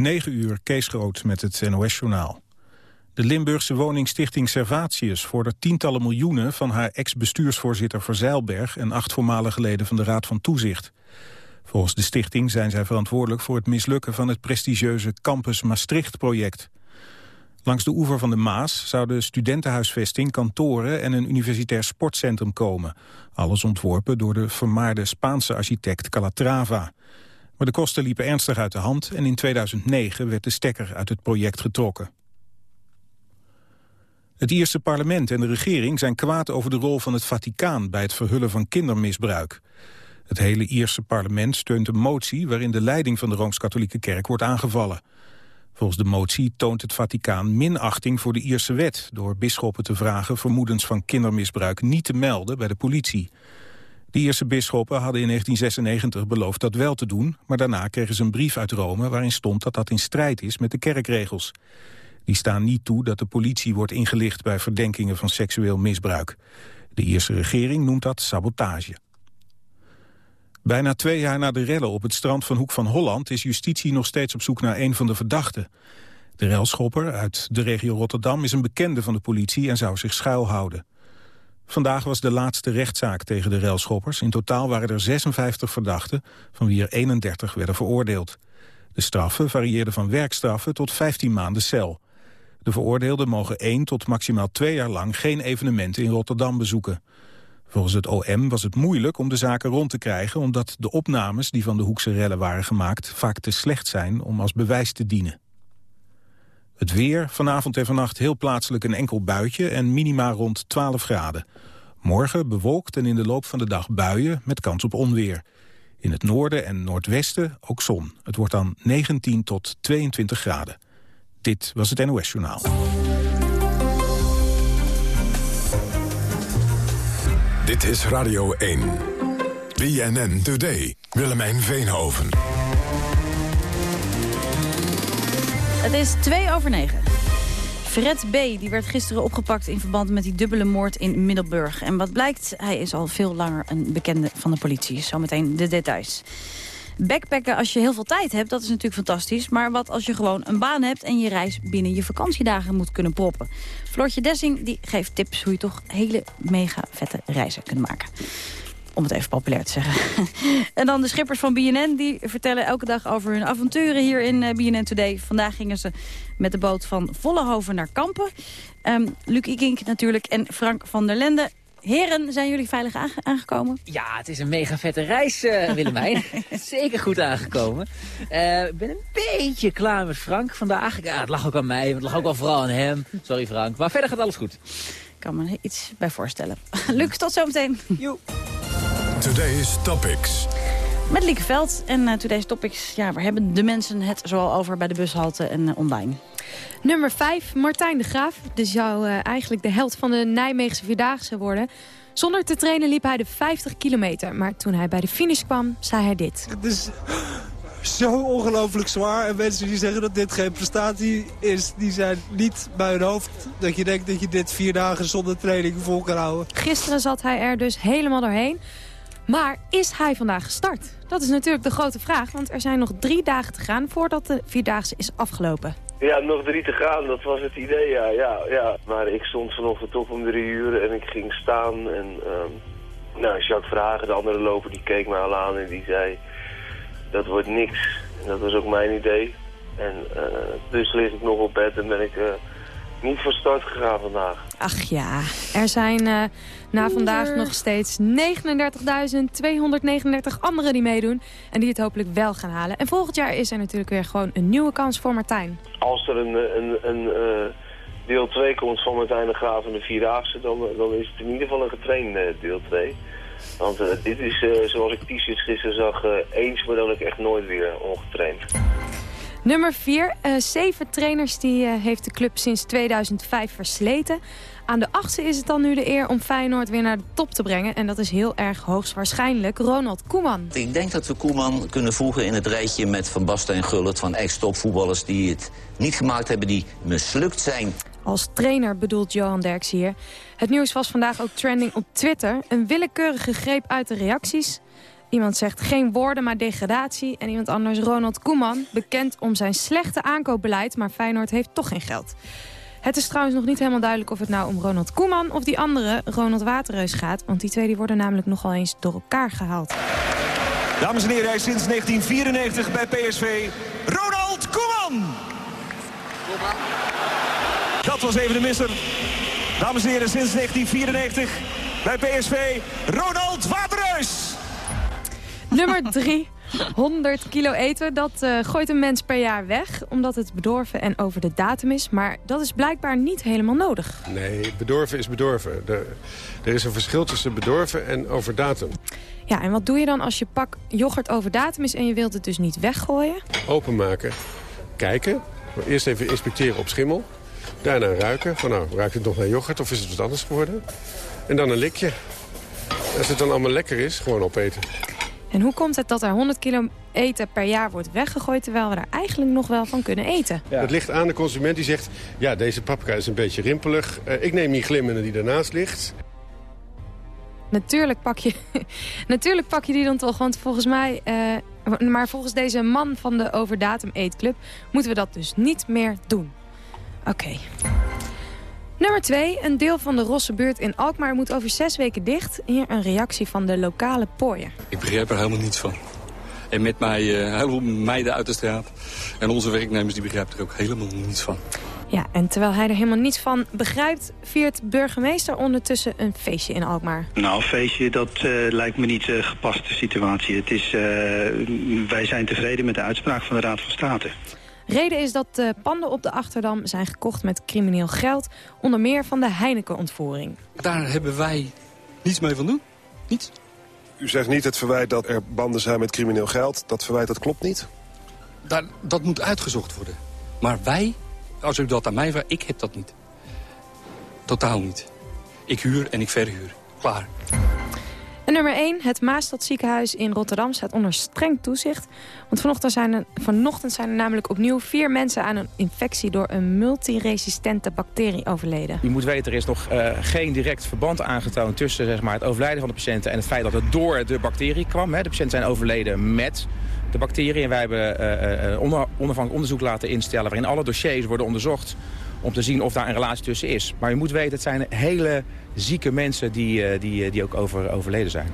9 uur, Kees met het NOS-journaal. De Limburgse woningstichting Servatius vordert tientallen miljoenen... van haar ex-bestuursvoorzitter Verzeilberg... en acht voormalige leden van de Raad van Toezicht. Volgens de stichting zijn zij verantwoordelijk voor het mislukken... van het prestigieuze Campus Maastricht-project. Langs de oever van de Maas zouden studentenhuisvesting, kantoren... en een universitair sportcentrum komen. Alles ontworpen door de vermaarde Spaanse architect Calatrava... Maar de kosten liepen ernstig uit de hand en in 2009 werd de stekker uit het project getrokken. Het Ierse parlement en de regering zijn kwaad over de rol van het Vaticaan bij het verhullen van kindermisbruik. Het hele Ierse parlement steunt een motie waarin de leiding van de Rooms-Katholieke Kerk wordt aangevallen. Volgens de motie toont het Vaticaan minachting voor de Ierse wet... door bisschoppen te vragen vermoedens van kindermisbruik niet te melden bij de politie. De Ierse bisschoppen hadden in 1996 beloofd dat wel te doen... maar daarna kregen ze een brief uit Rome waarin stond dat dat in strijd is met de kerkregels. Die staan niet toe dat de politie wordt ingelicht bij verdenkingen van seksueel misbruik. De Ierse regering noemt dat sabotage. Bijna twee jaar na de rellen op het strand van Hoek van Holland... is justitie nog steeds op zoek naar een van de verdachten. De relschopper uit de regio Rotterdam is een bekende van de politie... en zou zich schuilhouden. Vandaag was de laatste rechtszaak tegen de railschoppers. In totaal waren er 56 verdachten, van wie er 31 werden veroordeeld. De straffen varieerden van werkstraffen tot 15 maanden cel. De veroordeelden mogen 1 tot maximaal 2 jaar lang geen evenementen in Rotterdam bezoeken. Volgens het OM was het moeilijk om de zaken rond te krijgen... omdat de opnames die van de Hoekse rellen waren gemaakt... vaak te slecht zijn om als bewijs te dienen. Het weer, vanavond en vannacht heel plaatselijk een enkel buitje... en minima rond 12 graden. Morgen bewolkt en in de loop van de dag buien met kans op onweer. In het noorden en noordwesten ook zon. Het wordt dan 19 tot 22 graden. Dit was het NOS Journaal. Dit is Radio 1. BNN Today. Willemijn Veenhoven. Het is 2 over 9. Fred B. die werd gisteren opgepakt in verband met die dubbele moord in Middelburg. En wat blijkt, hij is al veel langer een bekende van de politie. Zometeen de details. Backpacken als je heel veel tijd hebt, dat is natuurlijk fantastisch. Maar wat als je gewoon een baan hebt en je reis binnen je vakantiedagen moet kunnen proppen? Floortje Dessing die geeft tips hoe je toch hele mega vette reizen kunt maken. Om het even populair te zeggen. en dan de schippers van BNN. Die vertellen elke dag over hun avonturen hier in eh, BNN Today. Vandaag gingen ze met de boot van Vollenhoven naar Kampen. Um, Luc Ikink natuurlijk en Frank van der Lende. Heren, zijn jullie veilig aangekomen? Ja, het is een mega vette reis, uh, Willemijn. Zeker goed aangekomen. Eh, ik ben een beetje klaar met Frank vandaag. Ja, het lag ook aan mij, het lag ook wel vooral aan hem. Sorry Frank, maar verder gaat alles goed. Ik kan me iets bij voorstellen. Luc, tot zometeen. Joe. Today's Topics. Met Lieke Veld en uh, Today's Topics. Ja, waar hebben de mensen het zoal over bij de bushalte en online? Nummer 5, Martijn de Graaf. Dus zou uh, eigenlijk de held van de Nijmeegse Vierdaagse worden. Zonder te trainen liep hij de 50 kilometer. Maar toen hij bij de finish kwam, zei hij dit. Het is zo ongelooflijk zwaar. En mensen die zeggen dat dit geen prestatie is, die zijn niet bij hun hoofd. Dat je denkt dat je dit vier dagen zonder training vol kan houden. Gisteren zat hij er dus helemaal doorheen. Maar is hij vandaag gestart? Dat is natuurlijk de grote vraag, want er zijn nog drie dagen te gaan voordat de Vierdaagse is afgelopen. Ja, nog drie te gaan, dat was het idee, ja. ja, ja. Maar ik stond vanochtend op om drie uur en ik ging staan. En um, nou, Jacques Vragen, de andere loper, die keek mij al aan en die zei... dat wordt niks. En dat was ook mijn idee. En uh, dus lig ik nog op bed en ben ik... Uh, niet van start gegaan vandaag. Ach ja, er zijn uh, na vandaag nog steeds 39.239 anderen die meedoen. En die het hopelijk wel gaan halen. En volgend jaar is er natuurlijk weer gewoon een nieuwe kans voor Martijn. Als er een, een, een uh, deel 2 komt van Martijn de Graaf en de Vierdaagse... dan, dan is het in ieder geval een getrainde uh, deel 2. Want uh, dit is, zoals ik t-shirts gisteren zag, eens, maar dan ik echt nooit weer ongetraind. Nummer 4. Uh, zeven trainers die uh, heeft de club sinds 2005 versleten. Aan de achtste is het dan nu de eer om Feyenoord weer naar de top te brengen. En dat is heel erg hoogstwaarschijnlijk Ronald Koeman. Ik denk dat we Koeman kunnen voegen in het rijtje met Van Basten en Gullit... van ex-topvoetballers die het niet gemaakt hebben, die mislukt zijn. Als trainer bedoelt Johan Derks hier. Het nieuws was vandaag ook trending op Twitter. Een willekeurige greep uit de reacties Iemand zegt geen woorden, maar degradatie. En iemand anders, Ronald Koeman, bekend om zijn slechte aankoopbeleid... maar Feyenoord heeft toch geen geld. Het is trouwens nog niet helemaal duidelijk of het nou om Ronald Koeman... of die andere, Ronald Waterreus, gaat. Want die twee die worden namelijk nogal eens door elkaar gehaald. Dames en heren, hij is sinds 1994 bij PSV. Ronald Koeman! Dat was even de misser. Dames en heren, sinds 1994 bij PSV, Ronald Waterreus! Nummer drie. 100 kilo eten, dat uh, gooit een mens per jaar weg... omdat het bedorven en over de datum is. Maar dat is blijkbaar niet helemaal nodig. Nee, bedorven is bedorven. Er, er is een verschil tussen bedorven en over datum. Ja, en wat doe je dan als je pak yoghurt over datum is... en je wilt het dus niet weggooien? Openmaken, kijken. Eerst even inspecteren op schimmel. Daarna ruiken. Van nou, ruikt het nog naar yoghurt of is het wat anders geworden? En dan een likje. Als het dan allemaal lekker is, gewoon opeten. En hoe komt het dat er 100 kilo eten per jaar wordt weggegooid... terwijl we er eigenlijk nog wel van kunnen eten? Ja. Het ligt aan de consument die zegt... ja, deze paprika is een beetje rimpelig. Uh, ik neem die glimmende die daarnaast ligt. Natuurlijk pak, je, natuurlijk pak je die dan toch, want volgens mij... Uh, maar volgens deze man van de Overdatum Eetclub... moeten we dat dus niet meer doen. Oké. Okay. Nummer 2. Een deel van de Rossenbuurt in Alkmaar moet over zes weken dicht. Hier een reactie van de lokale pooien. Ik begrijp er helemaal niets van. En met mij uh, heel veel meiden uit de straat. En onze werknemers die begrijpen er ook helemaal niets van. Ja, en terwijl hij er helemaal niets van begrijpt... viert burgemeester ondertussen een feestje in Alkmaar. Nou, een feestje, dat uh, lijkt me niet uh, gepaste situatie. Het is, uh, wij zijn tevreden met de uitspraak van de Raad van State. Reden is dat de panden op de Achterdam zijn gekocht met crimineel geld. Onder meer van de Heineken-ontvoering. Daar hebben wij niets mee van doen. Niets. U zegt niet het verwijt dat er banden zijn met crimineel geld. Dat verwijt, dat klopt niet? Daar, dat moet uitgezocht worden. Maar wij, als u dat aan mij vraagt, ik heb dat niet. Totaal niet. Ik huur en ik verhuur. Klaar. Nummer 1, het Maastadziekenhuis in Rotterdam staat onder streng toezicht. Want vanochtend zijn, er, vanochtend zijn namelijk opnieuw vier mensen aan een infectie door een multiresistente bacterie overleden. Je moet weten, er is nog uh, geen direct verband aangetoond tussen zeg maar, het overlijden van de patiënten en het feit dat het door de bacterie kwam. Hè. De patiënten zijn overleden met de bacterie en wij hebben uh, uh, onderzoek laten instellen waarin alle dossiers worden onderzocht om te zien of daar een relatie tussen is. Maar je moet weten, het zijn hele zieke mensen die, die, die ook over, overleden zijn.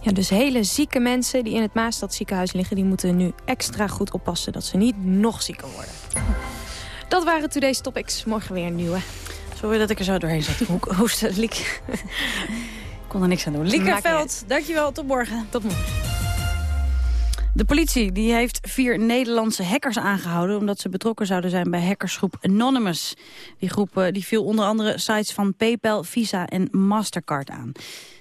Ja, dus hele zieke mensen die in het Maastadziekenhuis liggen... die moeten nu extra goed oppassen dat ze niet nog zieker worden. Dat waren Today's Topics. Morgen weer een nieuwe. Sorry dat ik er zo doorheen zat. Hoe hoesten, Liek. Ik kon er niks aan doen. Liekerveld, dankjewel. Tot morgen. Tot morgen. De politie die heeft vier Nederlandse hackers aangehouden... omdat ze betrokken zouden zijn bij hackersgroep Anonymous. Die groep die viel onder andere sites van PayPal, Visa en Mastercard aan.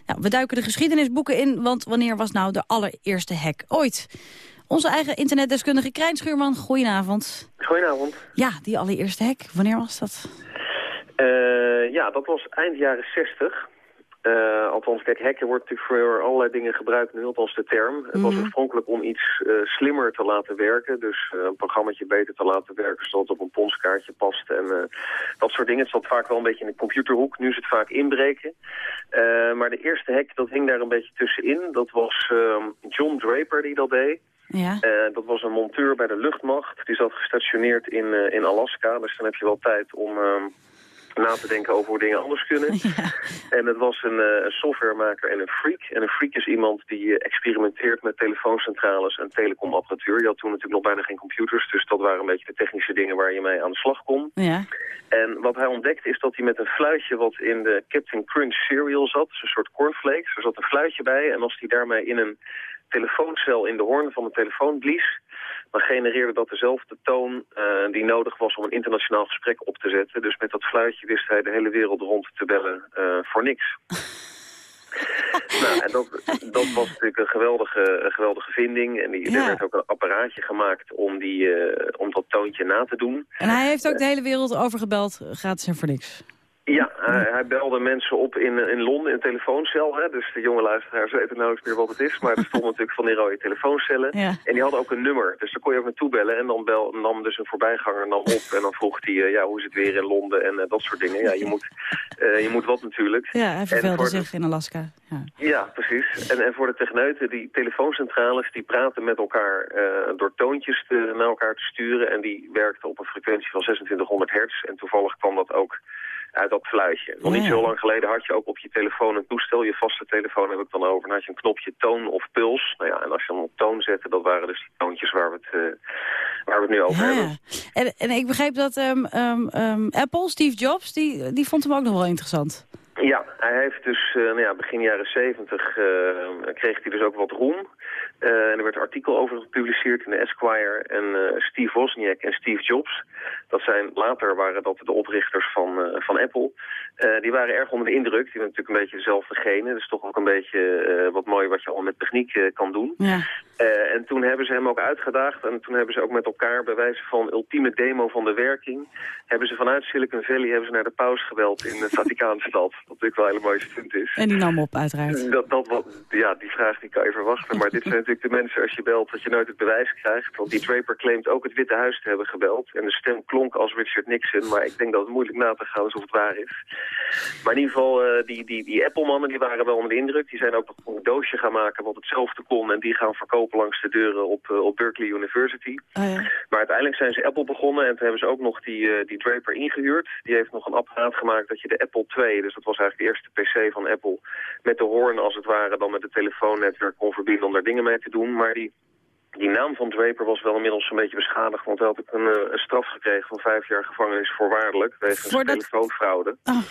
Nou, we duiken de geschiedenisboeken in, want wanneer was nou de allereerste hack ooit? Onze eigen internetdeskundige Krijn Schuurman, goedenavond. Goedenavond. Ja, die allereerste hack, wanneer was dat? Uh, ja, dat was eind jaren 60. Uh, althans, kijk, hacken wordt natuurlijk voor allerlei dingen gebruikt, nu althans de term. Mm -hmm. Het was oorspronkelijk om iets uh, slimmer te laten werken. Dus uh, een programmaatje beter te laten werken, zodat het op een ponskaartje past. En dat soort dingen. Het zat vaak wel een beetje in de computerhoek. Nu is het vaak inbreken. maar de eerste hack, dat hing daar een beetje tussenin. Dat was John Draper die dat deed. Ja. dat was een monteur bij de luchtmacht. Die zat gestationeerd in, in Alaska. Dus dan heb je wel tijd om na te denken over hoe dingen anders kunnen. Ja. En het was een, uh, softwaremaker en een freak. En een freak is iemand die uh, experimenteert met telefooncentrales en telecomapparatuur. Je had toen natuurlijk nog bijna geen computers, dus dat waren een beetje de technische dingen waar je mee aan de slag kon. Ja. En wat hij ontdekte is dat hij met een fluitje wat in de Captain Crunch cereal zat, dus een soort cornflakes, er zat een fluitje bij. En als hij daarmee in een telefooncel in de hoorn van de telefoon blies, dan genereerde dat dezelfde toon uh, die nodig was om een internationaal gesprek op te zetten. Dus met dat fluitje wist hij de hele wereld rond te bellen uh, voor niks. nou, en dat, dat was natuurlijk een geweldige, een geweldige vinding. En die, Ja. er werd ook een apparaatje gemaakt om, die, uh, om dat toontje na te doen. En hij heeft ook de hele wereld overgebeld, gratis en voor niks. Ja, hij, hij belde mensen op in, in Londen, in een telefooncel. Hè? Dus de jonge luisteraars weten nauwelijks meer wat het is. Maar er stonden natuurlijk van die rode telefooncellen. Ja. En die hadden ook een nummer. Dus daar kon je ook naartoe bellen. En dan bel, nam dus een voorbijganger nam op. En dan vroeg hij, eh, ja, hoe is het weer in Londen en eh, dat soort dingen. Ja, je moet, eh, je moet wat natuurlijk. Ja, hij En verveelde voor de- zich in Alaska. Ja. Ja, precies. En, en voor de techneuten, die telefooncentrales, die praten met elkaar eh, door toontjes te, naar elkaar te sturen. En die werkten op een frequentie van 2600 hertz. En toevallig kwam dat ook uit dat fluitje. Nog niet zo lang geleden had je ook op je telefoon een toestel. Je vaste telefoon heb ik dan over. Dan had je een knopje toon of puls. Nou ja, en als je hem op toon zette, dat waren dus die toontjes waar we het, eh, waar we het nu over Ja, hebben. En, en ik begreep dat ehm, Apple, Steve Jobs, die, die vond hem ook nog wel interessant. Ja, hij heeft dus eh, nou ja, begin jaren zeventig kreeg hij dus ook wat roem. Eh, en er werd een artikel over gepubliceerd in de Esquire. En eh, Steve Wozniak en Steve Jobs, dat zijn later waren dat de oprichters van, eh, van Apple. Die waren erg onder de indruk. Die hebben natuurlijk een beetje dezelfde genen. Dus toch ook een beetje wat mooi wat je al met techniek kan doen. Ja. Eh, en toen hebben ze hem ook uitgedaagd. En toen hebben ze ook met elkaar, bij wijze van ultieme demo van de werking... hebben ze vanuit Silicon Valley hebben ze naar de paus gebeld in de Vaticaanstad. Wat natuurlijk wel een hele mooie stunt is. En die nam op, uiteraard. Dat, dat, wat, ja, die vraag die kan je verwachten. Maar dit zijn natuurlijk de mensen, als je belt, dat je nooit het bewijs krijgt. Want die Draper claimt ook het Witte Huis te hebben gebeld. En de stem klonk als Richard Nixon. Maar ik denk dat het moeilijk na te gaan is of het waar is. Maar in ieder geval, eh, die, die, die Apple-mannen die waren wel onder de indruk. Die zijn ook nog een doosje gaan maken wat hetzelfde kon. En die gaan verkopen langs de deuren op, eh, op Berkeley University. Oh, ja. Maar uiteindelijk zijn ze Apple begonnen en toen hebben ze ook nog die, eh, die Draper ingehuurd. Die heeft nog een apparaat gemaakt dat je de Apple II, dus dat was eigenlijk de eerste PC van Apple, met de hoorn als het ware dan met het telefoonnetwerk kon verbinden om daar dingen mee te doen. Maar die, die naam van Draper was wel inmiddels een beetje beschadigd, want hij had ook een, eh, een straf gekregen van vijf jaar gevangenis voorwaardelijk wegens Voor dat- telefoonfraude. Oh.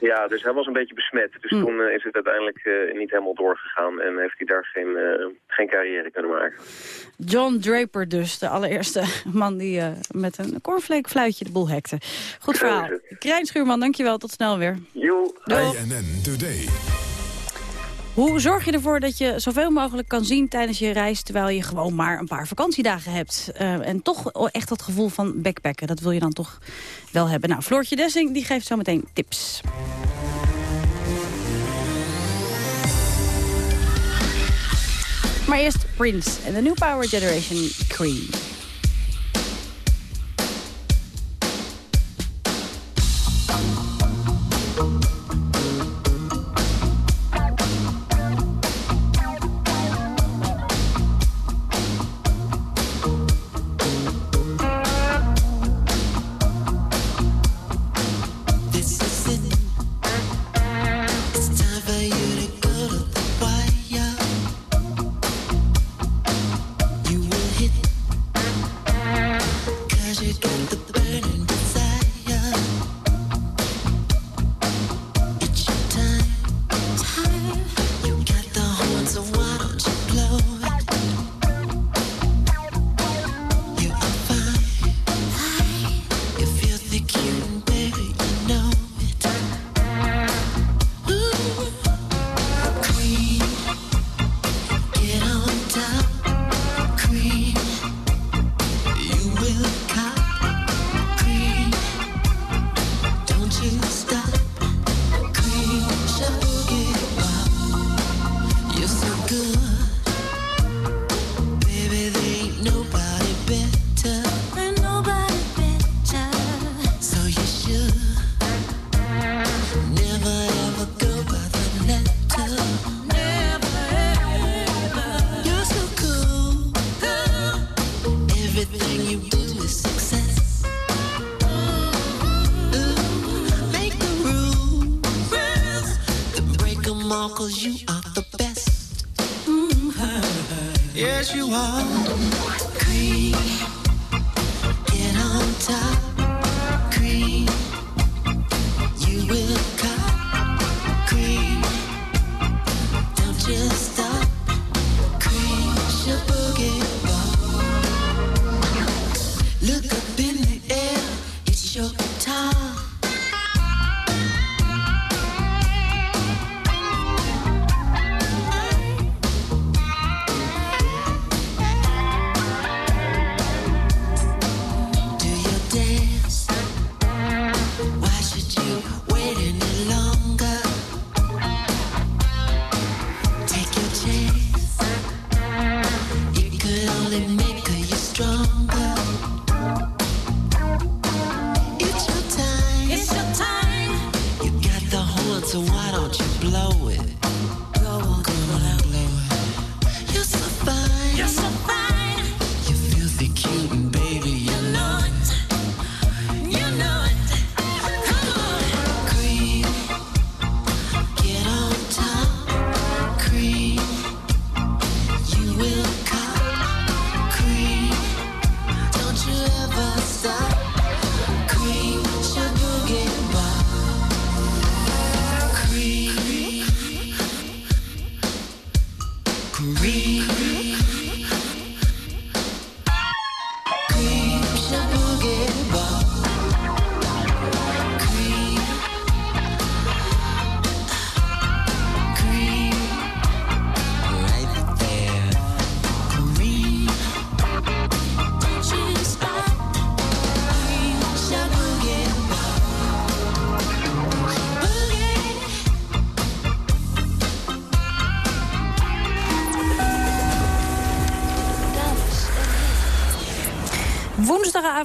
Ja, dus hij was een beetje besmet. Dus toen eh, is het uiteindelijk eh, niet helemaal doorgegaan en heeft hij daar geen, eh, geen carrière kunnen maken. John Draper dus, de allereerste man die eh, met een cornflake fluitje de boel hekte. Goed verhaal. Krijn Schuurman, dankjewel. Tot snel weer. Joe. BNN Today. Hoe zorg je ervoor dat je zoveel mogelijk kan zien tijdens je reis... terwijl je gewoon maar een paar vakantiedagen hebt? Eh, en toch echt dat gevoel van backpacken, dat wil je dan toch wel hebben. Nou, Floortje Dessing die geeft zo meteen tips. Maar eerst Prince en de New Power Generation Cream.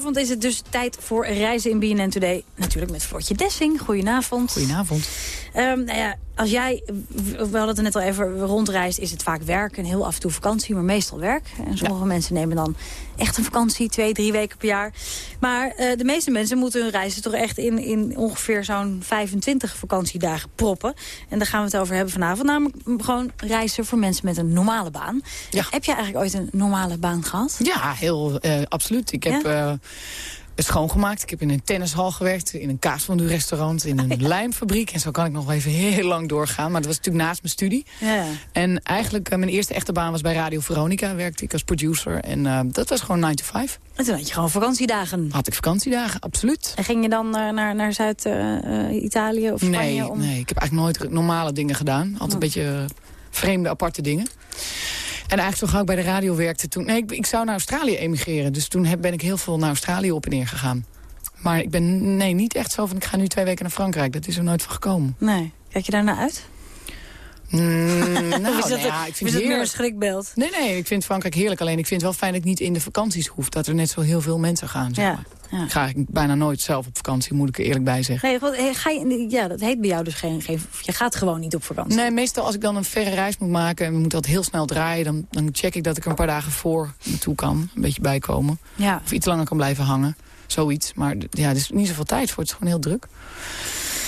Woensdagavond is het dus tijd voor reizen in BNN Today. Natuurlijk met Floortje Dessing. Goedenavond. Goedenavond. Ehm, nou ja, als jij, we hadden het er net al even, rondreist, is het vaak werk en heel af en toe vakantie, maar meestal werk. En sommige mensen nemen dan echt een vakantie, twee, drie weken per jaar. Maar eh, de meeste mensen moeten hun reizen toch echt in, in ongeveer zo'n 25 vakantiedagen proppen. En daar gaan we het over hebben vanavond. Namelijk gewoon reizen voor mensen met een normale baan. Heb jij eigenlijk ooit een normale baan gehad? Ja, heel eh, absoluut. Ik heb eh, schoongemaakt. Ik heb in een tennishal gewerkt, in een kaasfondue-restaurant, in een lijmfabriek. En zo kan ik nog wel even heel lang doorgaan. Maar dat was natuurlijk naast mijn studie. Ja. En eigenlijk, eh, mijn eerste echte baan was bij Radio Veronica. Werkte ik als producer. En eh, dat was gewoon 9 to 5. En toen had je gewoon vakantiedagen. Had ik vakantiedagen, absoluut. En ging je dan eh, naar, naar Zuid-Italië of Spanje? Nee, om... nee, ik heb eigenlijk nooit normale dingen gedaan. Altijd een beetje vreemde, aparte dingen. En eigenlijk zo gauw ik bij de radio werkte toen... Nee, ik, ik zou naar Australië emigreren. Dus toen heb, ben ik heel veel naar Australië op en neer gegaan. Maar ik ben nee, niet echt zo van ik ga nu twee weken naar Frankrijk. Dat is er nooit van gekomen. Nee. Kijk je daar naar uit? Mm, nou, Of is dat nou ja, ik vind is dat meer een schrikbeeld? Nee, nee, ik vind Frankrijk heerlijk. Alleen ik vind het wel fijn dat ik niet in de vakanties hoef. Dat er net zo heel veel mensen gaan. Zeg Ja, maar. ja. Ik ga eigenlijk bijna nooit zelf op vakantie, moet ik er eerlijk bij zeggen. Nee, wat, eh, ga je, ja, dat heet bij jou dus geen, geen... Je gaat gewoon niet op vakantie. Nee, meestal als ik dan een verre reis moet maken... en we moeten dat heel snel draaien... Dan, dan check ik dat ik er een paar dagen voor naartoe kan. Een beetje bijkomen. Ja. Of iets langer kan blijven hangen. Zoiets. Maar ja, er is niet zoveel tijd voor. Het is gewoon heel druk.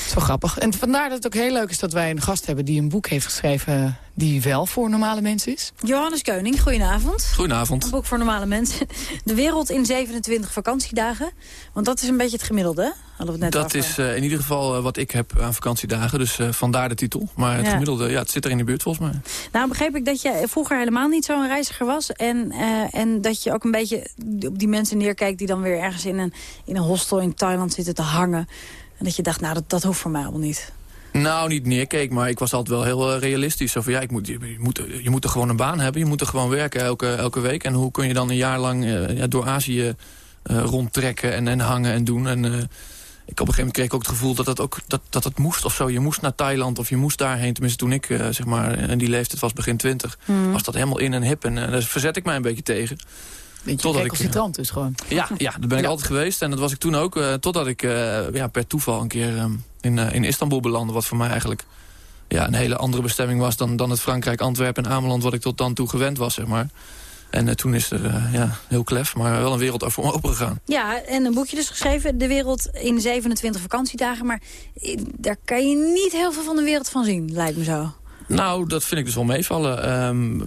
Zo grappig. En vandaar dat het ook heel leuk is dat wij een gast hebben... die een boek heeft geschreven die wel voor normale mensen is. Johannes Keuning, goedenavond. Goedenavond. Een boek voor normale mensen. De wereld in 27 vakantiedagen. Want dat is een beetje het gemiddelde, hè? hadden we het net Dat over. is eh, in ieder geval eh, wat ik heb aan vakantiedagen. Dus eh, vandaar de titel. Maar het Ja. gemiddelde, ja, het zit er in de buurt volgens mij. Nou begreep ik dat je vroeger helemaal niet zo'n reiziger was. En, eh, en dat je ook een beetje op die mensen neerkijkt... die dan weer ergens in een, in een hostel in Thailand zitten te hangen. En dat je dacht, nou, dat, dat hoeft voor mij allemaal niet. Nou, niet neerkeek, maar ik was altijd wel heel eh, realistisch. Zo van, ja, ik moet, je, moet, je moet er gewoon een baan hebben. Je moet er gewoon werken elke, elke week. En hoe kun je dan een jaar lang eh, ja, door Azië eh, rondtrekken en, en hangen en doen. En ik op een gegeven moment kreeg ik ook het gevoel dat het, ook, dat, dat het moest of zo. Je moest naar Thailand of je moest daarheen. Tenminste, toen ik zeg maar, in die leeftijd was, begin twintig... Mhm. was dat helemaal in en hip. En daar verzet ik mij een beetje tegen. Totdat ik, recalcitrant dus gewoon. Ja, ja dat ben ik altijd geweest. En dat was ik toen ook. eh, totdat ik eh, ja, per toeval een keer eh, in, eh, in Istanbul belandde. Wat voor mij eigenlijk ja, een hele andere bestemming was... dan, dan het Frankrijk, Antwerpen en Ameland... wat ik tot dan toe gewend was, zeg maar. En eh, toen is er eh, ja, heel klef, maar wel een wereld voor me open gegaan. Ja, en een boekje dus geschreven. De wereld in 27 vakantiedagen. Maar eh, daar kan je niet heel veel van de wereld van zien, lijkt me zo. Nou, dat vind ik dus wel meevallen. Ehm,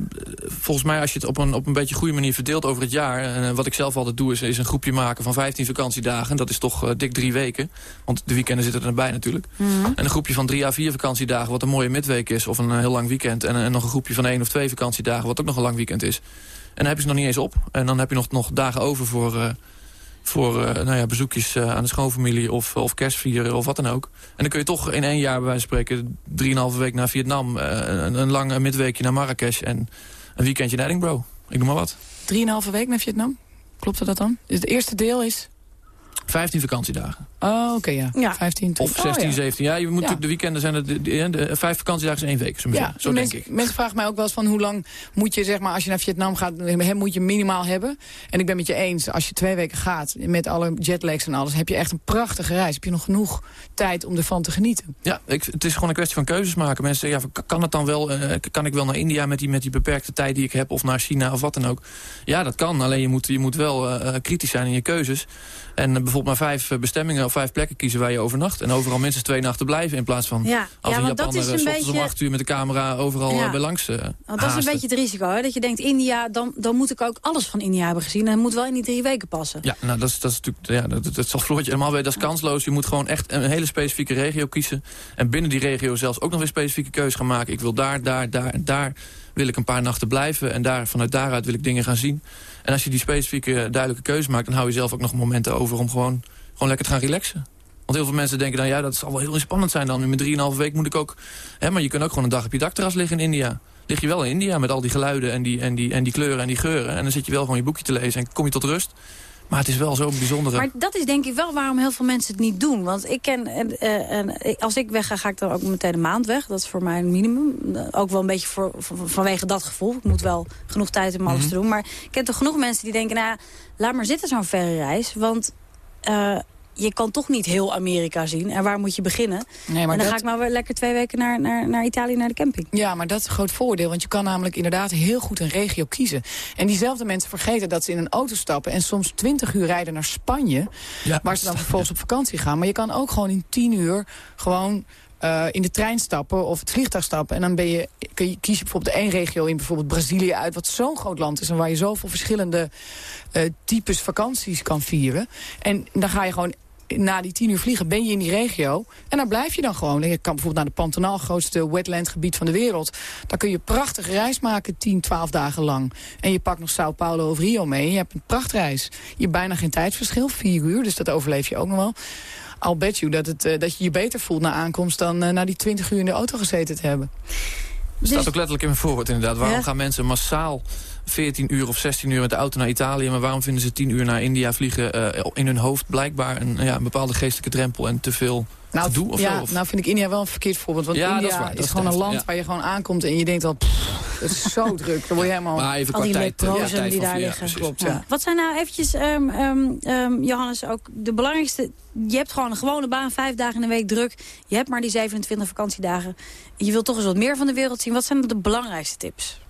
volgens mij als je het op een, op een beetje goede manier verdeelt over het jaar... en eh, wat ik zelf altijd doe, is, is een groepje maken van 15 vakantiedagen. Dat is toch eh, dik drie weken. Want de weekenden zitten erbij natuurlijk. En een groepje van drie à vier vakantiedagen... wat een mooie midweek is, of een eh, heel lang weekend. En, en nog een groepje van één of twee vakantiedagen... wat ook nog een lang weekend is. En dan heb je ze nog niet eens op. En dan heb je nog, nog dagen over voor... voor eh, nou ja, bezoekjes eh, aan de schoonfamilie of, of kerstvieren of wat dan ook. En dan kun je toch in één jaar bij wijze van spreken... drieënhalve week naar Vietnam, eh, een, een lang midweekje naar Marrakesh... en een weekendje naar Edinburgh. Ik noem maar wat. Drieënhalve week naar Vietnam? Klopt dat dan? Dus het eerste deel is... 15 vakantiedagen. Oh, oké, ja. Ja. 15, Of 16, oh, ja. 17. Ja, je moet natuurlijk de weekenden zijn het, de, de, de- vijf vakantiedagen is één week. Zo, Ja, zo denk mensen, ik. Mensen vragen mij ook wel eens van hoe lang moet je, zeg maar, als je naar Vietnam gaat, hem moet je minimaal hebben. En ik ben met je eens, als je twee weken gaat, met alle jetlags en alles, heb je echt een prachtige reis. Heb je nog genoeg tijd om ervan te genieten. Ja, ik, het is gewoon een kwestie van keuzes maken. Mensen zeggen, ja, kan het dan wel, eh, kan ik wel naar India met die, met die beperkte tijd die ik heb... of naar China of wat dan ook? Ja, dat kan. Alleen je moet, je moet wel eh, kritisch zijn in je keuzes. En eh, bijvoorbeeld maar vijf eh, bestemmingen vijf plekken kiezen waar je overnacht. En overal minstens twee nachten blijven in plaats van... Ja, als ja, dat Japaner is eh, een s ochtends om beetje- acht uur met de camera overal Ja. eh, bij langs eh, Want dat is een beetje het risico, hè? Dat je denkt, India, dan, dan moet ik ook alles van India hebben gezien. En het moet wel in die drie weken passen. Ja, nou, dat is, dat is natuurlijk, ja, dat, dat zal Floortje helemaal weten, dat is kansloos. Je moet gewoon echt een hele specifieke regio kiezen. En binnen die regio zelfs ook nog weer specifieke keuzes gaan maken. Ik wil daar, daar, daar en daar wil ik een paar nachten blijven. En daar, vanuit daaruit wil ik dingen gaan zien. En als je die specifieke, duidelijke keuze maakt... dan hou je zelf ook nog momenten over om gewoon, gewoon lekker te gaan relaxen. Want heel veel mensen denken dan, ja, dat zal wel heel spannend zijn dan. Met drieënhalve week moet ik ook... Hè, maar je kunt ook gewoon een dag op je dakterras liggen in India. Lig je wel in India met al die geluiden en die, en, die, en die kleuren en die geuren. En dan zit je wel gewoon je boekje te lezen en kom je tot rust. Maar het is wel zo'n bijzondere... Maar dat is denk ik wel waarom heel veel mensen het niet doen. Want ik ken, eh, eh, eh, als ik weg ga, ga ik dan ook meteen een maand weg. Dat is voor mij een minimum. Eh, Ook wel een beetje voor, van- vanwege dat gevoel. Ik moet wel genoeg tijd hebben om alles Mhm. te doen. Maar ik ken toch genoeg mensen die denken... Nou, laat maar zitten zo'n verre reis. Want eh, je kan toch niet heel Amerika zien. En waar moet je beginnen? Nee, maar en dan dat- ga ik maar weer lekker twee weken naar, naar, naar Italië, naar de camping. Ja, maar dat is een groot voordeel. Want je kan namelijk inderdaad heel goed een regio kiezen. En diezelfde mensen vergeten dat ze in een auto stappen... en soms 20 uur rijden naar Spanje... waar ze dan vervolgens op vakantie gaan. Maar je kan ook gewoon in 10 uur gewoon... eh, in de trein stappen of het vliegtuig stappen. En dan ben je, kun je, kies je bijvoorbeeld één regio in bijvoorbeeld Brazilië uit... wat zo'n groot land is en waar je zoveel verschillende eh, types vakanties kan vieren. En dan ga je gewoon na die tien uur vliegen ben je in die regio. En daar blijf je dan gewoon. Je kan bijvoorbeeld naar de Pantanal, grootste wetlandgebied van de wereld. Daar kun je prachtige reis maken, 10, 12 dagen lang. En je pakt nog Sao Paulo of Rio mee. Je hebt een prachtreis. Je hebt bijna geen tijdsverschil, vier uur. Dus dat overleef je ook nog wel. I'll bet you dat, het, eh, dat je je beter voelt na aankomst... dan eh, na die 20 uur in de auto gezeten te hebben. Het staat ook letterlijk in mijn voorwoord inderdaad. Waarom Ja. gaan mensen massaal 14 uur of 16 uur met de auto naar Italië... maar waarom vinden ze 10 uur naar India vliegen eh, in hun hoofd blijkbaar... een, ja, een bepaalde geestelijke drempel en te veel Nou, gedoe of ja, zo? Of- nou vind ik India wel een verkeerd voorbeeld. Want Ja, India is is, waar, dat is gewoon een land ja. waar je gewoon aankomt... en je denkt al, pff, het is zo druk. Dan word je helemaal... Maar even Al die eh, ja, leprozen tijd die daar liggen. Klopt, Ja. ja. Wat zijn nou eventjes, ehm, ehm, ehm, Johannes, ook de belangrijkste... Je hebt gewoon een gewone baan, vijf dagen in de week druk. Je hebt maar die 27 vakantiedagen. Je wilt toch eens wat meer van de wereld zien. Wat zijn de belangrijkste tips?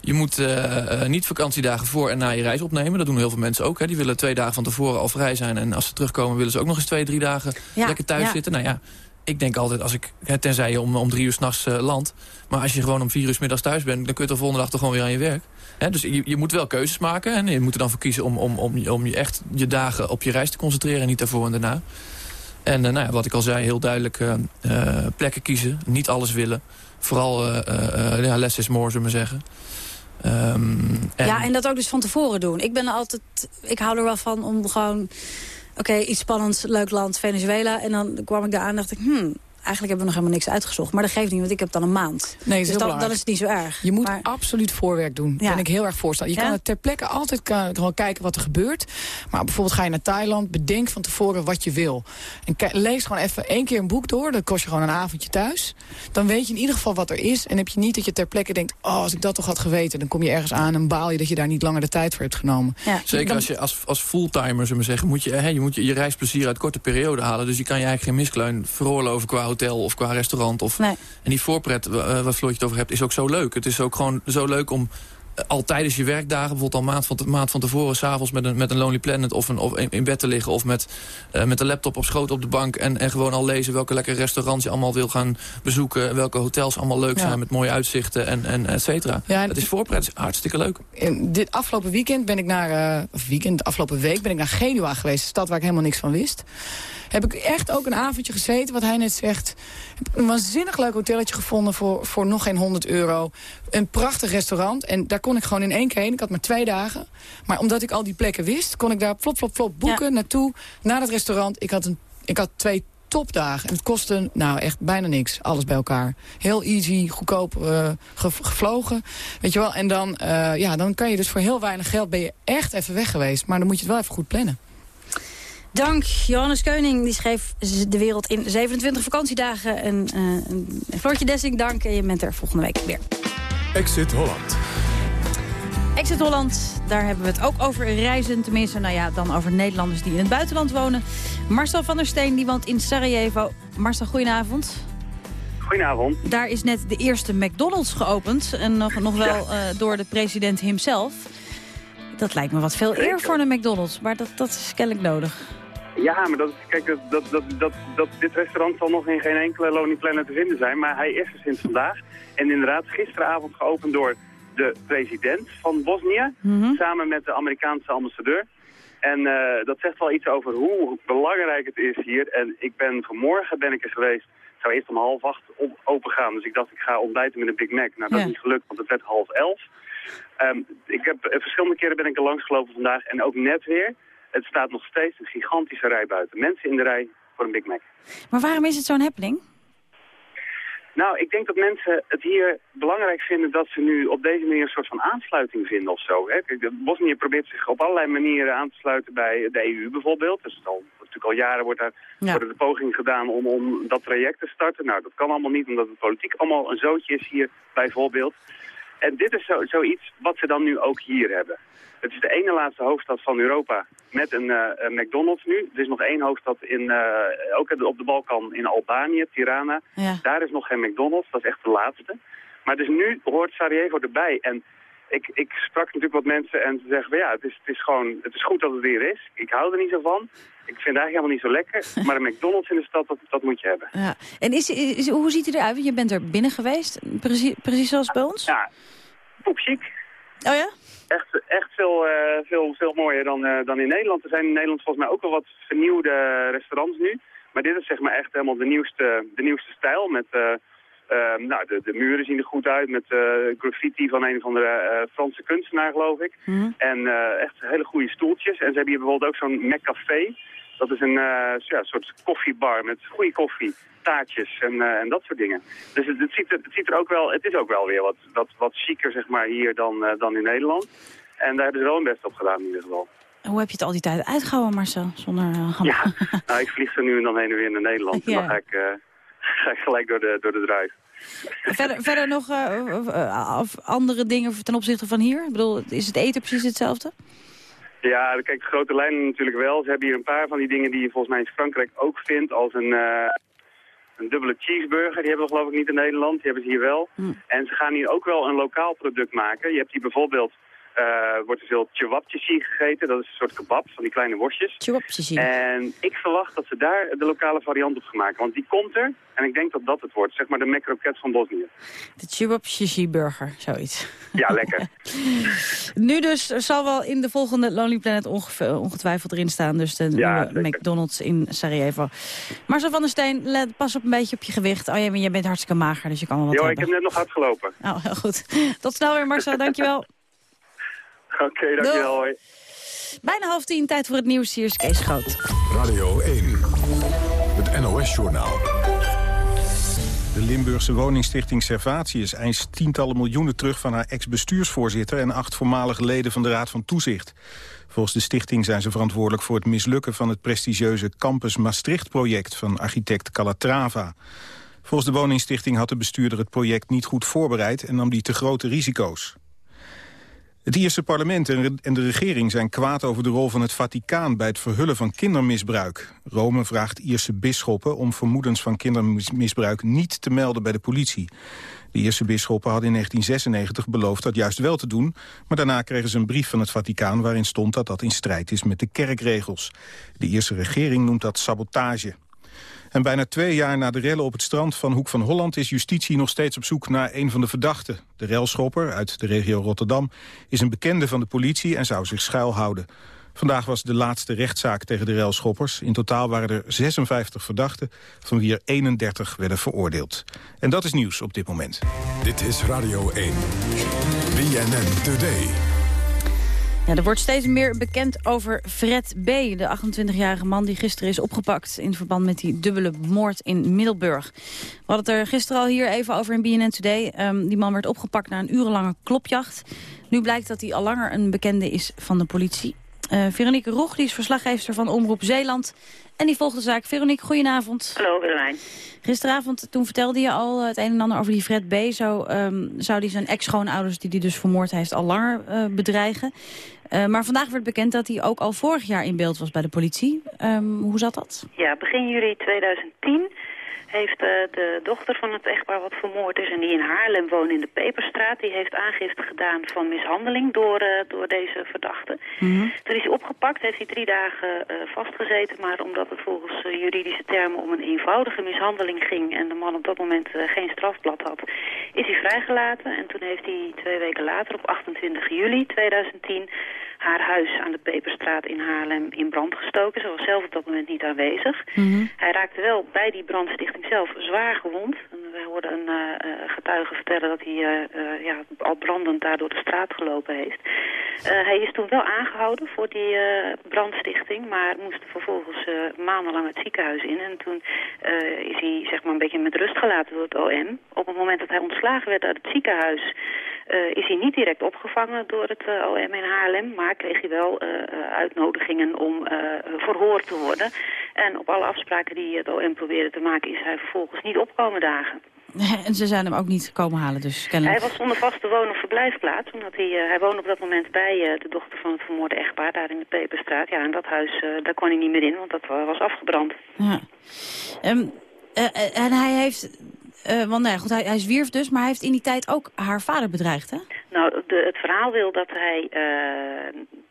Je moet eh, eh, niet vakantiedagen voor en na je reis opnemen. Dat doen heel veel mensen ook. Hè. Die willen twee dagen van tevoren al vrij zijn. En als ze terugkomen willen ze ook nog eens twee, drie dagen Ja, lekker thuis ja. zitten. Nou ja, ik denk altijd, als ik, tenzij je om, om drie uur s'nachts nachts land. Maar als je gewoon om vier uur 's middags thuis bent, dan kun je de volgende dag toch gewoon weer aan je werk. Hè, dus je, je moet wel keuzes maken. En je moet er dan voor kiezen om, om, om, om je echt je dagen op je reis te concentreren. En niet daarvoor en daarna. En nou ja, wat ik al zei, heel duidelijk plekken kiezen. Niet alles willen. Vooral eh, eh, eh, ja, less is more, zullen we zeggen. Ehm, en- Ja, en dat ook dus van tevoren doen. Ik ben altijd, ik hou er wel van om gewoon, oké, iets spannends, leuk land, Venezuela. En dan kwam ik daar aan en dacht ik, hmm, eigenlijk hebben we nog helemaal niks uitgezocht. Maar dat geeft niet, want ik heb dan een maand. Nee, dat is dus dan, dan is het niet zo erg. Je moet Maar- absoluut voorwerk doen. Daar Ja. ben ik heel erg voorstander. Je Ja? kan het ter plekke altijd gewoon kijken wat er gebeurt. Maar bijvoorbeeld ga je naar Thailand, bedenk van tevoren wat je wil. En lees gewoon even één keer een boek door. Dat kost je gewoon een avondje thuis. Dan weet je in ieder geval wat er is. En heb je niet dat je ter plekke denkt... oh, als ik dat toch had geweten. Dan kom je ergens aan en baal je dat je daar niet langer de tijd voor hebt genomen. Zeker Dan- als je als, als fulltimer, zullen we zeggen, moet je, hè, je moet je, je reisplezier uit korte periode halen. Dus je kan je eigenlijk geen miskleun veroorloven qua hotel of qua restaurant. Of, En die voorpret, eh, wat Floortje het over hebt, is ook zo leuk. Het is ook gewoon zo leuk om al tijdens je werkdagen, bijvoorbeeld al maand van, te- maand van tevoren, s'avonds met een, met een Lonely Planet of, een, of in, bed te liggen. Of met, eh, met de laptop op schoot op de bank. En, en gewoon al lezen welke lekkere restaurants je allemaal wil gaan bezoeken. Welke hotels allemaal leuk Ja. zijn met mooie uitzichten en, en et cetera. Ja, en- het is voorpret, is hartstikke leuk. En dit afgelopen weekend ben ik naar, of weekend, afgelopen week ben ik naar Genua geweest. Een stad waar ik helemaal niks van wist. Heb ik echt ook een avondje gezeten, wat hij net zegt. Heb een waanzinnig leuk hotelletje gevonden voor, voor nog geen 100 euro. Een prachtig restaurant. En daar kon ik gewoon in één keer heen. Ik had maar twee dagen. Maar omdat ik al die plekken wist, kon ik daar flop, flop, flop boeken naartoe. Naar het restaurant. Ik had, een, ik had twee topdagen. En het kostte nou echt bijna niks. Alles bij elkaar. Heel easy, goedkoop eh, ge- gevlogen. Weet je wel. En dan, eh, ja, dan kan je dus voor heel weinig geld ben je echt even weg geweest. Maar dan moet je het wel even goed plannen. Dank. Johannes Keuning die schreef De Wereld in 27 vakantiedagen. En eh, Floortje Dessing, dank. En je bent er volgende week weer. Exit Holland. Exit Holland, daar hebben we het ook over reizen. Tenminste, nou ja, dan over Nederlanders die in het buitenland wonen. Marcel van der Steen, die woont in Sarajevo. Marcel, goedenavond. Goedenavond. Daar is net de eerste McDonald's geopend. En nog, nog wel eh, door de president himself. Dat lijkt me wat veel eer voor een McDonald's. Maar dat, dat is kennelijk nodig. Ja, maar dat, kijk, dat, dat, dat, dat, dat, dit restaurant zal nog in geen enkele Lonely Planet te vinden zijn. Maar hij is er sinds vandaag. En inderdaad, gisteravond geopend door de president van Bosnië. Samen met de Amerikaanse ambassadeur. En eh, dat zegt wel iets over hoe belangrijk het is hier. En ik ben vanmorgen ben ik er geweest. Het zou eerst om half acht op, open gaan. Dus ik dacht, ik ga ontbijten met een Big Mac. Nou, dat Ja. is niet gelukt, want het werd half elf. Ehm, ik heb, eh, verschillende keren ben ik er langs gelopen vandaag. En ook net weer. Het staat nog steeds een gigantische rij buiten. Mensen in de rij voor een Big Mac. Maar waarom is het zo'n happening? Nou, ik denk dat mensen het hier belangrijk vinden dat ze nu op deze manier een soort van aansluiting vinden of zo. Hè? Bosnië probeert zich op allerlei manieren aan te sluiten bij de EU bijvoorbeeld. Dus al, natuurlijk al jaren wordt daar, worden de pogingen gedaan om, om dat traject te starten. Nou, dat kan allemaal niet omdat het politiek allemaal een zootje is hier bijvoorbeeld. En dit is zo, zoiets wat ze dan nu ook hier hebben. Het is de ene laatste hoofdstad van Europa met een, eh, McDonald's nu. Er is nog één hoofdstad in, eh, ook op de Balkan in Albanië, Tirana. Daar is nog geen McDonald's, dat is echt de laatste. Maar dus nu hoort Sarajevo erbij. En ik, ik sprak natuurlijk wat mensen en ze zeggen, van, ja, het is, het, is gewoon, het is goed dat het weer is. Ik hou er niet zo van. Ik vind het eigenlijk helemaal niet zo lekker. Maar een McDonald's in de stad, dat, dat moet je hebben. Ja. En is, is, hoe ziet hij eruit? Want je bent er binnen geweest, precies, precies zoals bij ons? Ja, poepchic. Oh ja? Echt, echt veel, eh, veel, veel mooier dan, eh, dan in Nederland. Er zijn in Nederland volgens mij ook wel wat vernieuwde restaurants nu. Maar dit is zeg maar echt helemaal de nieuwste, de nieuwste stijl. Met, eh, ehm, nou, de, de muren zien er goed uit met graffiti van een van de Franse kunstenaar, geloof ik. En echt hele goede stoeltjes. En ze hebben hier bijvoorbeeld ook zo'n McCafé. Dat is een ja, soort koffiebar met goede koffie, taartjes en, en dat soort dingen. Dus het, het, ziet er, het ziet er ook wel, het is ook wel weer wat, wat, wat chiquer zeg maar, hier dan, dan in Nederland. En daar hebben ze wel hun best op gedaan in ieder geval. Hoe heb je het al die tijd uitgehouden, Marcel? Zonder uh, Ja, nou, ik vlieg er nu en dan heen en weer naar Nederland. En Ja. dan ga ik, ga ik gelijk door de, door de druif. Verder, verder nog uh, andere dingen ten opzichte van hier? Ik bedoel, is het eten precies hetzelfde? Ja, kijk, de grote lijnen natuurlijk wel. Ze hebben hier een paar van die dingen die je volgens mij in Frankrijk ook vindt. Als een, uh, een dubbele cheeseburger. Die hebben we geloof ik niet in Nederland. Die hebben ze hier wel. En ze gaan hier ook wel een lokaal product maken. Je hebt hier bijvoorbeeld... Uh, wordt er veel chewabchichi gegeten. Dat is een soort kebab van die kleine worstjes. En ik verwacht dat ze daar de lokale variant op gaan maken. Want die komt er. En ik denk dat dat het wordt. Zeg maar de McRoket van Bosnië. De chewabchichi burger, zoiets. Ja, lekker. nu dus zal wel in de volgende Lonely Planet ongetwijfeld erin staan. Dus de Ja. McDonald's in Sarajevo. Marcel van der Steen, let, pas op een beetje op je gewicht. Oh jij bent hartstikke mager, dus je kan wel wat Jo, ik heb net nog hard gelopen. Nou, heel goed. Tot snel weer Marcel, dankjewel. Oké, dankjewel. Hoi. Bijna half tien, tijd voor het nieuws. Hier is Kees Groot. Radio 1, het NOS-journaal. De Limburgse woningstichting Servatius eist tientallen miljoenen terug van haar ex-bestuursvoorzitter en acht voormalige leden van de Raad van Toezicht. Volgens de stichting zijn ze verantwoordelijk voor het mislukken van het prestigieuze Campus Maastricht-project van architect Calatrava. Volgens de woningstichting had de bestuurder het project niet goed voorbereid en nam die te grote risico's. Het Ierse parlement en de regering zijn kwaad over de rol van het Vaticaan bij het verhullen van kindermisbruik. Rome vraagt Ierse bisschoppen om vermoedens van kindermisbruik niet te melden bij de politie. De Ierse bisschoppen hadden in 1996 beloofd dat juist wel te doen, maar daarna kregen ze een brief van het Vaticaan waarin stond dat dat in strijd is met de kerkregels. De Ierse regering noemt dat sabotage. En bijna twee jaar na de rellen op het strand van Hoek van Holland... is justitie nog steeds op zoek naar een van de verdachten. De relschopper uit de regio Rotterdam is een bekende van de politie... en zou zich schuilhouden. Vandaag was de laatste rechtszaak tegen de railschoppers. In totaal waren er 56 verdachten, van wie er 31 werden veroordeeld. En dat is nieuws op dit moment. Dit is Radio 1. BNN Today. Ja, er wordt steeds meer bekend over Fred B., de 28-jarige man die gisteren is opgepakt... in verband met die dubbele moord in Middelburg. We hadden het er gisteren al hier even over in BNN Today. Ehm, die man werd opgepakt na een urenlange klopjacht. Nu blijkt dat hij al langer een bekende is van de politie. Eh, Veronique Roeg, die is verslaggever van Omroep Zeeland... en die volgt de zaak. Veronique, goedenavond. Hallo, Willemijn. Gisteravond, toen vertelde je al het een en ander over die Fred B. Zo ehm, zou die zijn ex-schoonouders, die hij dus vermoord heeft, al langer eh, bedreigen. Eh, maar vandaag werd bekend dat hij ook al vorig jaar in beeld was bij de politie. Ehm, hoe zat dat? Ja, begin juli 2010 heeft eh, de dochter van het echtpaar wat vermoord is... en die in Haarlem woont in de Peperstraat... die heeft aangifte gedaan van mishandeling door, eh, door deze verdachte. Toen is hij opgepakt, heeft hij drie dagen eh, vastgezeten... maar omdat het volgens juridische termen om een eenvoudige mishandeling ging... en de man op dat moment geen strafblad had, is hij vrijgelaten. En toen heeft hij twee weken later, op 28 juli 2010 haar huis aan de Peperstraat in Haarlem in brand gestoken. Ze was zelf op dat moment niet aanwezig. Hij raakte wel bij die brandstichting zelf zwaar gewond. Wij hoorden een eh, eh, getuige vertellen dat hij eh, eh, ja, al brandend daar door de straat gelopen heeft. Hij is toen wel aangehouden voor die brandstichting, maar moest vervolgens maandenlang het ziekenhuis in. En toen is hij zeg maar een beetje met rust gelaten door het OM. Op het moment dat hij ontslagen werd uit het ziekenhuis, is hij niet direct opgevangen door het OM in Haarlem, maar kreeg hij wel uitnodigingen om verhoord te worden. En op alle afspraken die het OM probeerde te maken, is hij vervolgens niet opkomen dagen. En ze zijn hem ook niet komen halen, dus Hij kennelijk. was zonder vaste woon- of verblijfplaats, omdat hij, eh, hij woonde op dat moment bij eh, de dochter van het vermoorde echtpaar, daar in de Peperstraat. Ja, en dat huis, eh, daar kon hij niet meer in, want dat wa- was afgebrand. Ja. Ehm, eh, eh, en hij heeft... want nou ja, goed, hij, hij zwierf dus, maar hij heeft in die tijd ook haar vader bedreigd, hè? Nou, de, het verhaal wil dat hij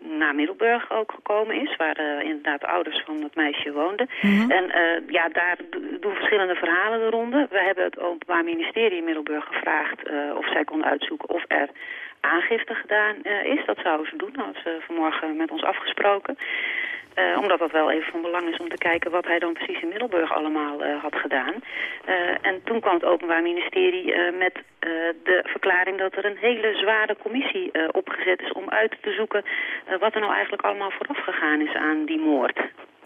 naar Middelburg ook gekomen is, waar eh, inderdaad de ouders van het meisje woonden. Mhm. En eh, ja, daar do- doen verschillende verhalen de ronde. We hebben het Openbaar Ministerie in Middelburg gevraagd eh, of zij konden uitzoeken of er aangifte gedaan is. Dat zouden ze doen, dat hadden ze vanmorgen met ons afgesproken. Omdat dat wel even van belang is om te kijken wat hij dan precies in Middelburg allemaal had gedaan. En toen kwam het Openbaar Ministerie met de verklaring dat er een hele zware commissie opgezet is om uit te zoeken wat er nou eigenlijk allemaal vooraf gegaan is aan die moord.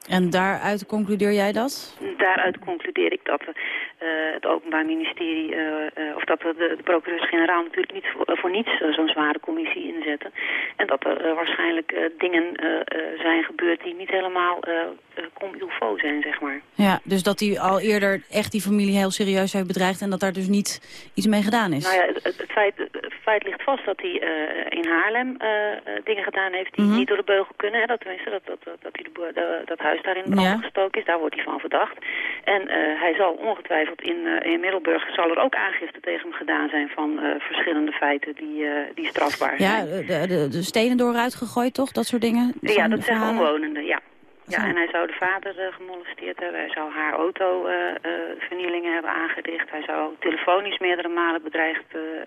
En daaruit concludeer jij dat? Daaruit concludeer ik dat eh, het Openbaar Ministerie, eh, eh, of dat de, de procureurs-generaal natuurlijk niet voor, voor niets zo'n zware commissie inzetten. En dat er waarschijnlijk dingen zijn gebeurd die niet helemaal comme il faut zijn, zeg maar. Ja, dus dat hij al eerder echt die familie heel serieus heeft bedreigd... en dat daar dus niet iets mee gedaan is. Nou ja, het, het- feit, feit ligt vast dat hij eh, in Haarlem eh, eh, dingen gedaan heeft die Mhm. niet door de beugel kunnen. Hè. Dat, tenminste, dat, dat, dat, hij de, boer- de- dat huis daar in brand Ja. gestoken is, daar wordt hij van verdacht. En hij zal ongetwijfeld in, in Middelburg, zal er ook aangifte tegen hem gedaan zijn van verschillende feiten die, die strafbaar Ja, zijn. de, de, de stenen dooruit gegooid, toch? Dat soort dingen? Ja, dat de zijn omwonenden, ja. Ja, en hij zou de vader eh, gemolesteerd hebben. Hij zou haar auto eh, eh, vernielingen hebben aangericht. Hij zou telefonisch meerdere malen bedreigd, de,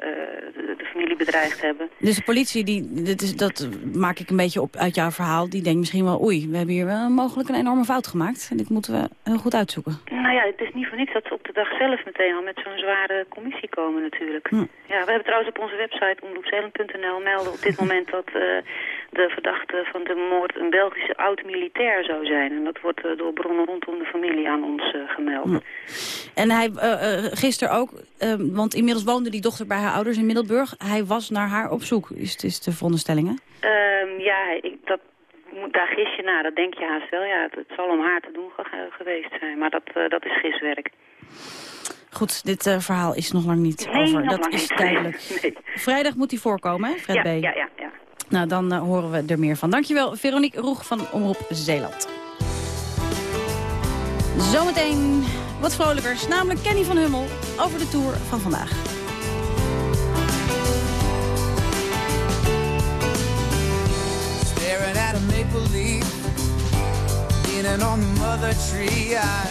de familie bedreigd hebben. Dus de politie, die, dit is, dat maak ik een beetje op uit jouw verhaal... die denkt misschien wel, oei, we hebben hier wel mogelijk een enorme fout gemaakt. En dit moeten we heel goed uitzoeken. Nou ja, het is niet voor niks dat ze op de dag zelf meteen al met zo'n zware commissie komen natuurlijk. Hm. Ja, we hebben trouwens op onze website omroepzeeland.nl melden op dit moment dat de verdachte van de moord een Belgische oud-militair zou zijn. En dat wordt eh, door bronnen rondom de familie aan ons eh, gemeld. En hij, eh gisteren ook, want inmiddels woonde die dochter bij haar ouders in Middelburg. Hij was naar haar op zoek, is, is de veronderstelling, hè? Ehm, ja, ik, dat, moet- daar gis je naar. Dat denk je haast wel. Ja, het, het zal om haar te doen ge- geweest zijn. Maar dat, dat is giswerk. Goed, dit verhaal is nog lang niet Nee, over. nog Dat is duidelijk. Nee. Vrijdag moet hij voorkomen, hè, Fred ja, B? ja, ja, ja. Nou, dan eh, horen we er meer van. Dankjewel, Veronique Roeg van Omroep Zeeland. Zometeen wat vrolijkers, namelijk Kenny van Hummel over de Tour van vandaag. Staring at a maple leaf, leaning on the mother tree. I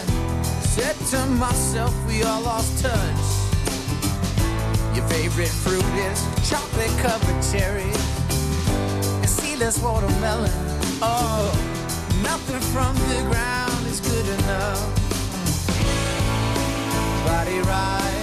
said to myself, we all lost touch. Your favorite fruit is chocolate covered cherry seedless watermelon. Oh, nothing from the ground is good enough. Body rise,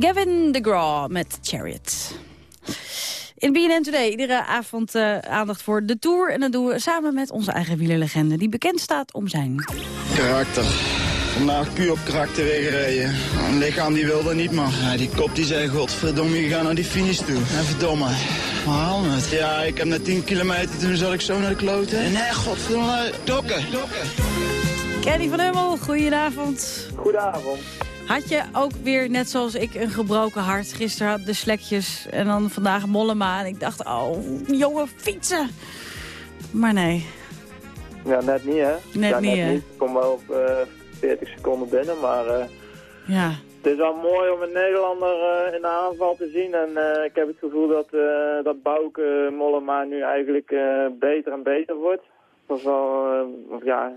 Gavin DeGraw met Chariot. In BNN Today iedere avond uh, aandacht voor de Tour. En dat doen we samen met onze eigen wielerlegende... die bekend staat om zijn... Karakter. Vandaag puur op karakter gereden. Een lichaam die wilde niet, maar ja, die kop die zei... Godverdomme, je gaat naar die finish toe. En verdomme, halen het. Ja, ik heb net 10 kilometer, toen zat ik zo naar de kloten. Nee, godverdomme, dokken. dokken. Kenny van Hummel, goedenavond. Goedenavond. Had je ook weer, net zoals ik, een gebroken hart? Gisteren had de slekjes en dan vandaag Mollema. En ik dacht, oh, jongen, fietsen. Maar nee. Ja, net niet, hè? Net ja, niet, hè? Ik kom wel op uh, 40 seconden binnen, maar... Uh, ja. Het is wel mooi om een Nederlander uh, in de aanval te zien. En uh, ik heb het gevoel dat, uh, dat Bouke Mollema nu eigenlijk beter en beter wordt. Dat is wel, ja,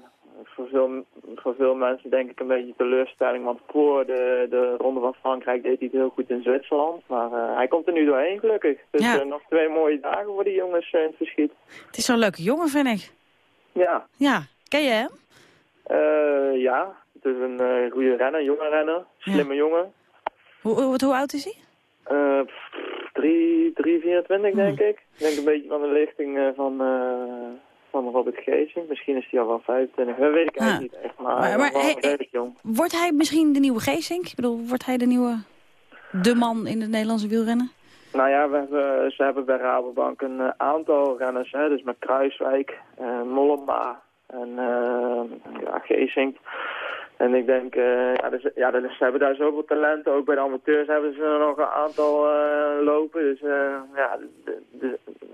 voor veel, voor veel mensen denk ik een beetje teleurstelling. Want voor de, de Ronde van Frankrijk deed hij het heel goed in Zwitserland. Maar uh, hij komt er nu doorheen gelukkig. Dus Ja. uh, nog twee mooie dagen voor die jongens uh, in het verschiet. Het is zo'n leuke jongen, vind ik. Ja. Ja, ken je hem? Ja, het is een goede renner, jonge renner. Slimme Ja. jongen. Hoe, hoe, hoe oud is hij? Uh, 3, 3, 24 denk ik. Ik denk een beetje van de lichting van, uh, van Robert Geesing. Misschien is hij al wel 25. Dat weet ik eigenlijk niet echt. Maar, Maar, maar wel hij- redelijk jong. wordt hij misschien de nieuwe Geesink? Ik bedoel, wordt hij de nieuwe... de man in het Nederlandse wielrennen? Nou ja, we hebben, ze hebben bij Rabobank een uh, aantal renners. Hè, dus met Kruiswijk, uh, Mollema en uh, ja, Geesink. En ik denk, uh, ja, dus, ja ze hebben daar zoveel talenten. Ook bij de amateurs hebben ze er nog een aantal uh, lopen. Dus uh, ja,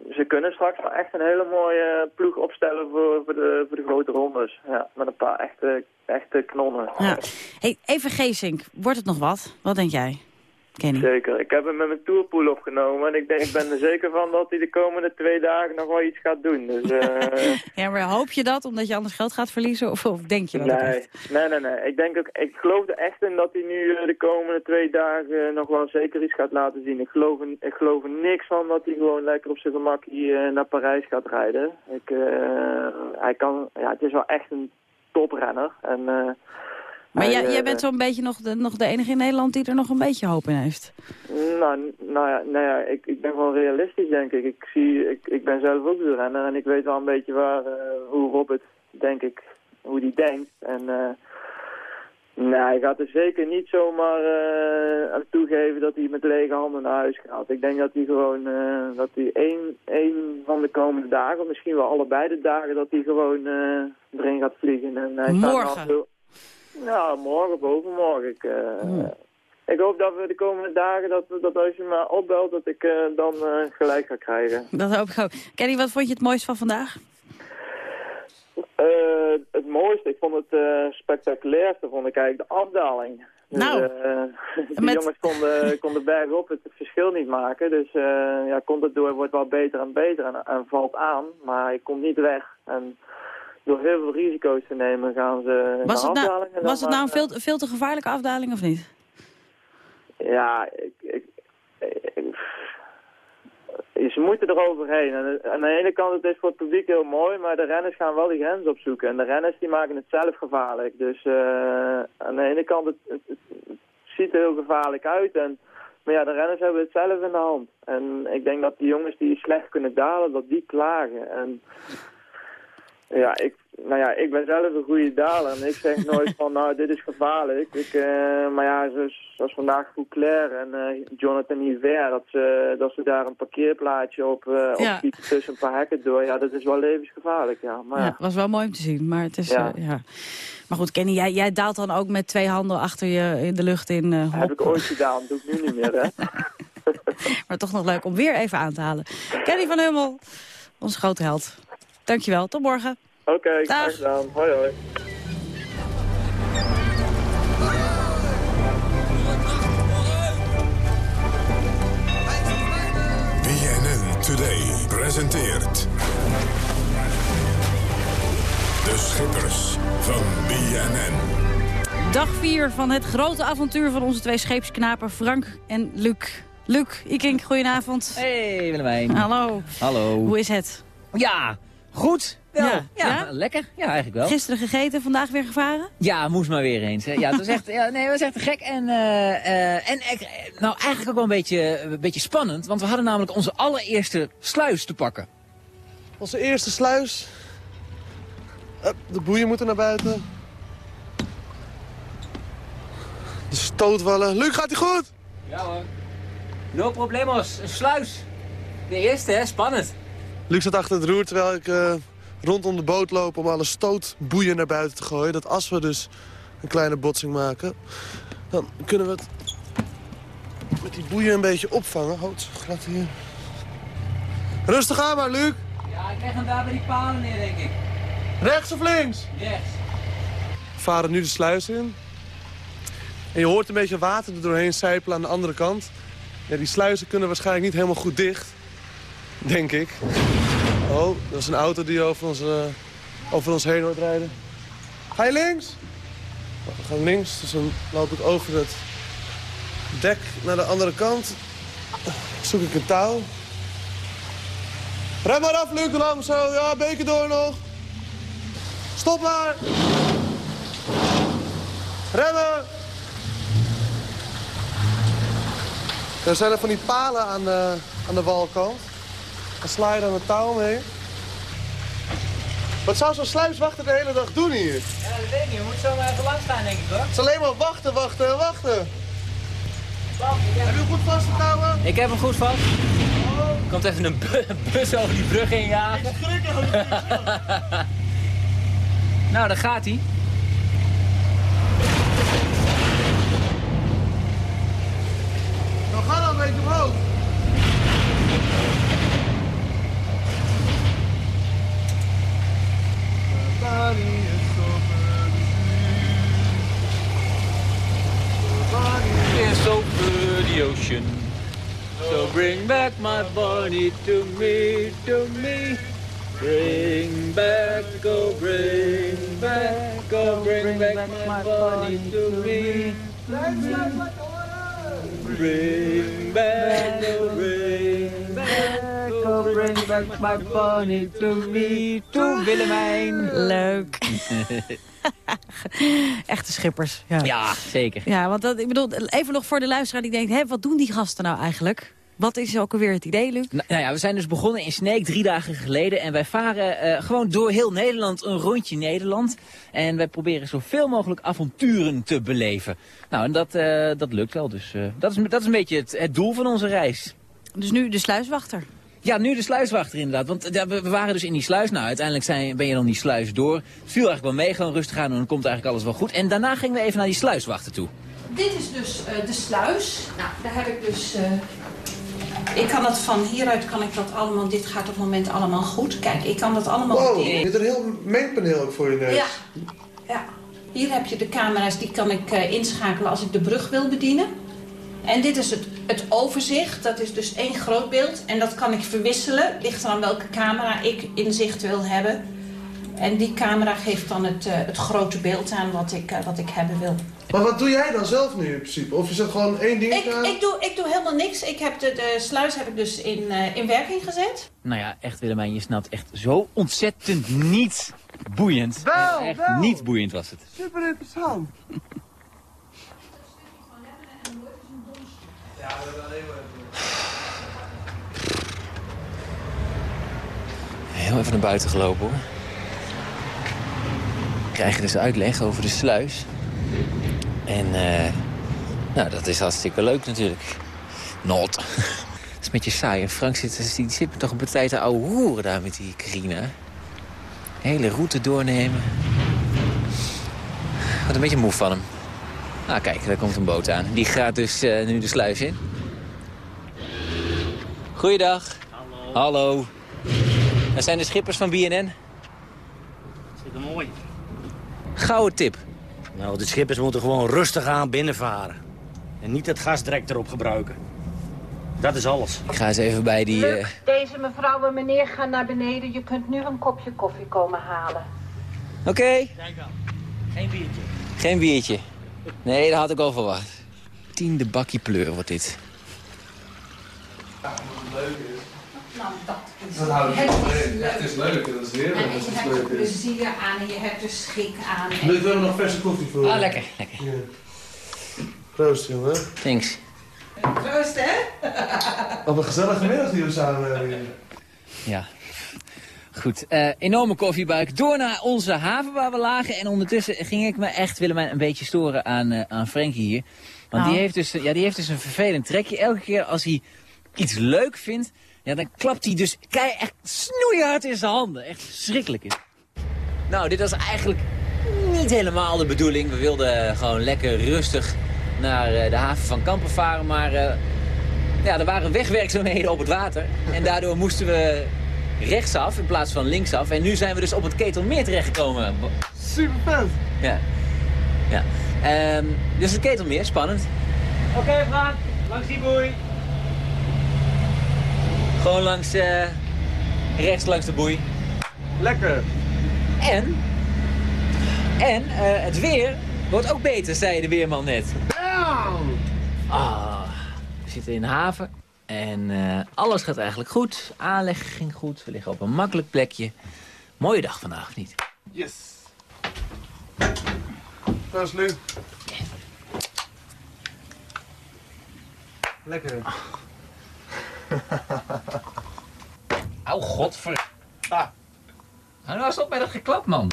ze kunnen straks wel echt een hele mooie ploeg opstellen voor, voor, de, voor de grote rondes. Ja, met een paar echte, echte knonnen. Ja. Hey, even Geesink, wordt het nog wat? Wat denk jij, Kenny? Zeker. Ik heb hem met mijn tourpool opgenomen. En ik, denk, ik ben er zeker van dat hij de komende twee dagen nog wel iets gaat doen. Dus, uh... ja, maar hoop je dat omdat je anders geld gaat verliezen? Of, of denk je dat nee? Nee, nee, nee. Ik, denk ook, ik geloof er echt in dat hij nu uh, de komende twee dagen nog wel zeker iets gaat laten zien. Ik geloof, ik geloof er niks van dat hij gewoon lekker op zijn gemak hier uh, naar Parijs gaat rijden. Ik, hij kan, ja, het is wel echt een toprenner. En, maar jij, jij bent zo'n beetje nog de, nog de enige in Nederland die er nog een beetje hoop in heeft. Nou, nou ja, nou ja ik, ik ben wel realistisch, denk ik. Ik, zie, ik, ik ben zelf ook renner en ik weet wel een beetje waar, uh, hoe Robert, denk ik, hoe die denkt. En uh, nee, hij gaat er zeker niet zomaar uh, aan toegeven dat hij met lege handen naar huis gaat. Ik denk dat hij gewoon, dat hij één, één van de komende dagen, misschien wel allebei de dagen, dat hij gewoon erin gaat vliegen. En hij Morgen? Staat ja, morgen of overmorgen. Ik, uh, hmm. ik hoop dat we de komende dagen, dat, dat als je me opbelt, dat ik uh, dan uh, gelijk ga krijgen. Dat hoop ik ook. Kenny, wat vond je het mooist van vandaag? het mooiste, ik vond het spectaculairste, vond ik eigenlijk de afdaling. Dus, nou, de met... jongens konden, konden bergop het verschil niet maken. Dus ja, komt het door, wordt wel beter en beter en, en valt aan. Maar hij komt niet weg. En door heel veel risico's te nemen gaan ze was naar het nou, afdalingen. Was het nou een veel, veel te gevaarlijke afdaling of niet? Ja, ik, ik, ik, ze moeten er overheen. En aan de ene kant het is voor het publiek heel mooi, maar de renners gaan wel die grens opzoeken. En de renners die maken het zelf gevaarlijk. Dus uh, aan de ene kant het, het ziet er heel gevaarlijk uit. En, maar ja, de renners hebben het zelf in de hand. En ik denk dat die jongens die slecht kunnen dalen, dat die klagen. En ja, ik, nou ja, ik ben zelf een goede daler en ik zeg nooit van, nou, dit is gevaarlijk. Ik, uh, maar ja, zoals, zoals vandaag Fouclair en uh, Jonathan Hiver, dat ze, dat ze daar een parkeerplaatje op, uh, Ja. op tussen een paar hekken door, ja, dat is wel levensgevaarlijk, ja. Maar Ja, was wel mooi om te zien, maar het is... Ja. eh, ja. Maar goed, Kenny, jij, jij daalt dan ook met twee handen achter je in de lucht in. eh, heb ik ooit gedaan, doe ik nu niet meer, hè. Maar toch nog leuk om weer even aan te halen. Kenny van Hummel, onze grote held. Dankjewel, tot morgen. Oké, Dag. graag gedaan. Hoi, hoi. BNN Today presenteert... De Schippers van BNN. Dag 4 van het grote avontuur van onze twee scheepsknapen Frank en Luc. Luc, Ikink, goedenavond. Hey Willemijn. Hallo. Hallo. Hoe is het? Ja, Goed. Wel. Ja. Ja, Ja? lekker. Ja, eigenlijk wel. Gisteren gegeten, vandaag weer gevaren? Ja, moest maar weer eens. Hè. Ja, het was echt, ja, nee, het was echt gek. En, eh, eh, en nou, eigenlijk ook wel een beetje, een beetje spannend. Want we hadden namelijk onze allereerste sluis te pakken. Onze eerste sluis. De boeien moeten naar buiten. De stootwallen. Luc, gaat hij goed? Ja hoor. No problemos. Een sluis. De eerste, hè? Spannend. Luc zat achter het roer terwijl ik eh, rondom de boot loop om alle stootboeien naar buiten te gooien. Dat als we dus een kleine botsing maken, dan kunnen we het met die boeien een beetje opvangen. Houd, glad hier. Rustig aan maar, Luc. Ja, ik leg hem daar bij die palen neer, denk ik. Rechts of links? Rechts. We varen nu de sluis in. En je hoort een beetje water er doorheen sijpelen aan de andere kant. Ja, die sluizen kunnen waarschijnlijk niet helemaal goed dicht. Denk ik. Oh, dat is een auto die over ons, eh, over ons heen hoort rijden. Ga je links? Nou, we gaan links, dus dan loop ik over het dek naar de andere kant. Zoek ik een touw. Rem maar af, Luc, lang zo. Ja, beetje door nog. Stop maar. Remmen! Er zijn er van die palen aan de, aan de walkant. Dan sla je dan een touw mee. Wat zou zo'n sluiswachter de hele dag doen hier? Ja, dat weet ik niet. We moeten zo maar even langs gaan, denk ik, hoor. Het is alleen maar wachten, wachten en wachten. Heb je hem goed vast te houden? Ik heb hem goed vast. Er komt even een bu- bus over die brug heen jagen. nou, daar gaat hij. Dan ga dan een beetje omhoog. Over the ocean. So bring back my body to me, to me. Bring back, oh bring back, oh bring back my body to me. Bring back, bring back, oh bring back my body to me, to Willemijn. Leuk. Echte schippers. Ja. Ja, zeker. Ja, want dat, ik bedoel, even nog voor de luisteraar die denkt... Hé, wat doen die gasten nou eigenlijk? Wat is ook alweer het idee, Luc? Nou, nou ja, we zijn dus begonnen in Sneek drie dagen geleden. En wij varen eh, gewoon door heel Nederland een rondje Nederland. En wij proberen zoveel mogelijk avonturen te beleven. Nou, en dat, eh, dat lukt wel. Dus eh, dat, is, dat is een beetje het, het doel van onze reis. Dus nu de sluiswachter. Ja, nu de sluiswachter inderdaad. Want ja, we, we waren dus in die sluis. Nou, uiteindelijk zijn, ben je dan die sluis door. Viel eigenlijk wel mee, gewoon rustig aan en dan komt eigenlijk alles wel goed. En daarna gingen we even naar die sluiswachter toe. Dit is dus eh, de sluis. Nou, daar heb ik dus... eh, ik kan dat van hieruit kan ik dat allemaal... Dit gaat op het moment allemaal goed. Kijk, ik kan dat allemaal... Wow, je hebt een heel mengpaneel ook voor je neus. Ja. ja. Hier heb je de camera's, die kan ik eh, inschakelen als ik de brug wil bedienen. En dit is het, het overzicht. Dat is dus één groot beeld. En dat kan ik verwisselen. Ligt er aan welke camera ik in zicht wil hebben. En die camera geeft dan het, eh, het grote beeld aan wat ik, eh, wat ik hebben wil. Maar wat doe jij dan zelf nu in principe? Of is het gewoon één ding Ik, ik, doe, ik doe helemaal niks. Ik heb de, de sluis heb ik dus in, eh, in werking gezet. Nou ja, echt Willemijn, je snapt echt zo ontzettend niet boeiend. Wel, echt wel. niet boeiend was het. Super interessant. Heel even naar buiten gelopen hoor. We krijgen dus uitleg over de sluis. En eh, nou, dat is hartstikke leuk natuurlijk. Not. Het is een beetje saai. En Frank zit, die zit me toch een partij te ouwe hoeren daar met die Carina. Hele route doornemen. Wat een beetje moe van hem. Ah, kijk, daar komt een boot aan. Die gaat dus eh, nu de sluis in. Goeiedag. Hallo. Hallo. Dat zijn de schippers van BNN. Zit mooi. Gouden tip. Nou, de schippers moeten gewoon rustig aan binnenvaren. En niet het gas direct erop gebruiken. Dat is alles. Ik ga eens even bij die... eh, deze mevrouw en meneer gaan naar beneden. Je kunt nu een kopje koffie komen halen. Oké. Kijk dan. Geen biertje. Geen biertje. Nee, dat had ik al verwacht. Tiende bakkie pleur wordt dit. Ja, wat leuk is. Nou, dat is Dat houdt het. Nee, het is leuk, het is heerlijk En dat je het hebt er plezier aan en je hebt er schik aan. Nu ik wil nog verse koffie voor. Ah, lekker, lekker. Ja. Proost, jongen. Thanks. Troost, hè? Wat een gezellige middag die we samen hebben hier. Ja. Goed, eh, enorme koffiebuik. Door naar onze haven waar we lagen. En ondertussen ging ik me echt, Willemijn, een beetje storen aan, eh aan Frankie hier. Want Nou. die, heeft dus, ja, die heeft dus een vervelend trekje. Elke keer als hij iets leuk vindt, ja, dan klapt hij dus kei echt snoeihard in zijn handen. Echt verschrikkelijk is. Nou, dit was eigenlijk niet helemaal de bedoeling. We wilden gewoon lekker rustig naar eh, de haven van Kampen varen. Maar eh, ja, er waren wegwerkzaamheden op het water. En daardoor moesten we rechtsaf in plaats van linksaf. En nu zijn we dus op het Ketelmeer terechtgekomen. Super vet. Ja. ja. Ehm, dus het Ketelmeer, spannend. Oké, Frank. Langs die boei. Gewoon langs, eh, rechts langs de boei. Lekker. En, en eh, het weer wordt ook beter, zei de weerman net. Ah, we zitten in de haven en eh, alles gaat eigenlijk goed. Aanleg ging goed, we liggen op een makkelijk plekje. Mooie dag vandaag, of niet? Yes. Proost, Lu. Lekker. Au, godver... Ah. Hou nou eens op met dat geklap, man.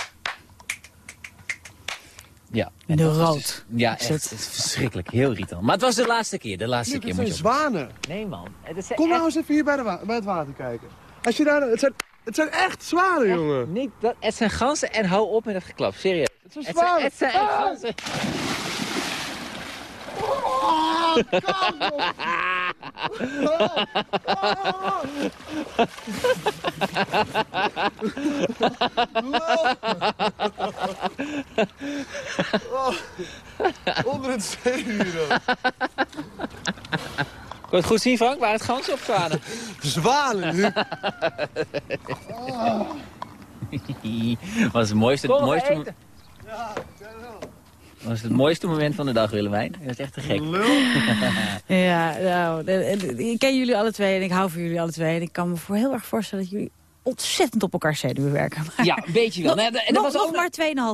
Ja. en De rood. dus- ja, echt, het is verschrikkelijk. Heel irritant. Maar het was de laatste keer, de laatste Lu, keer. het moet zijn zwanen. Nee, man. Het is Kom echt- nou eens even hier bij, de wa- bij het water kijken. Als je daar... Het zijn, het zijn echt zwanen, jongen. Niet, dat, het zijn ganzen en hou op met dat geklap. Serieus. Het zijn zijn, zwanen. het zijn echt Ah! ganzen. Oh, Oh, onder het zeewier. Kon je het goed zien, Frank? Waar het ganzen op zwanen? Zwanen, nu. was het mooiste, Kom, mooiste, eten. was het mooiste moment van de dag, Willemijn. Dat is echt te gek. Ja, nou, ik ken jullie alle twee en ik hou van jullie alle twee. En ik kan me voor heel erg voorstellen dat jullie ontzettend op elkaar zenuwen werken. Maar- Ja, een beetje wel. Nog, Nee, en dat nog, was nog ook maar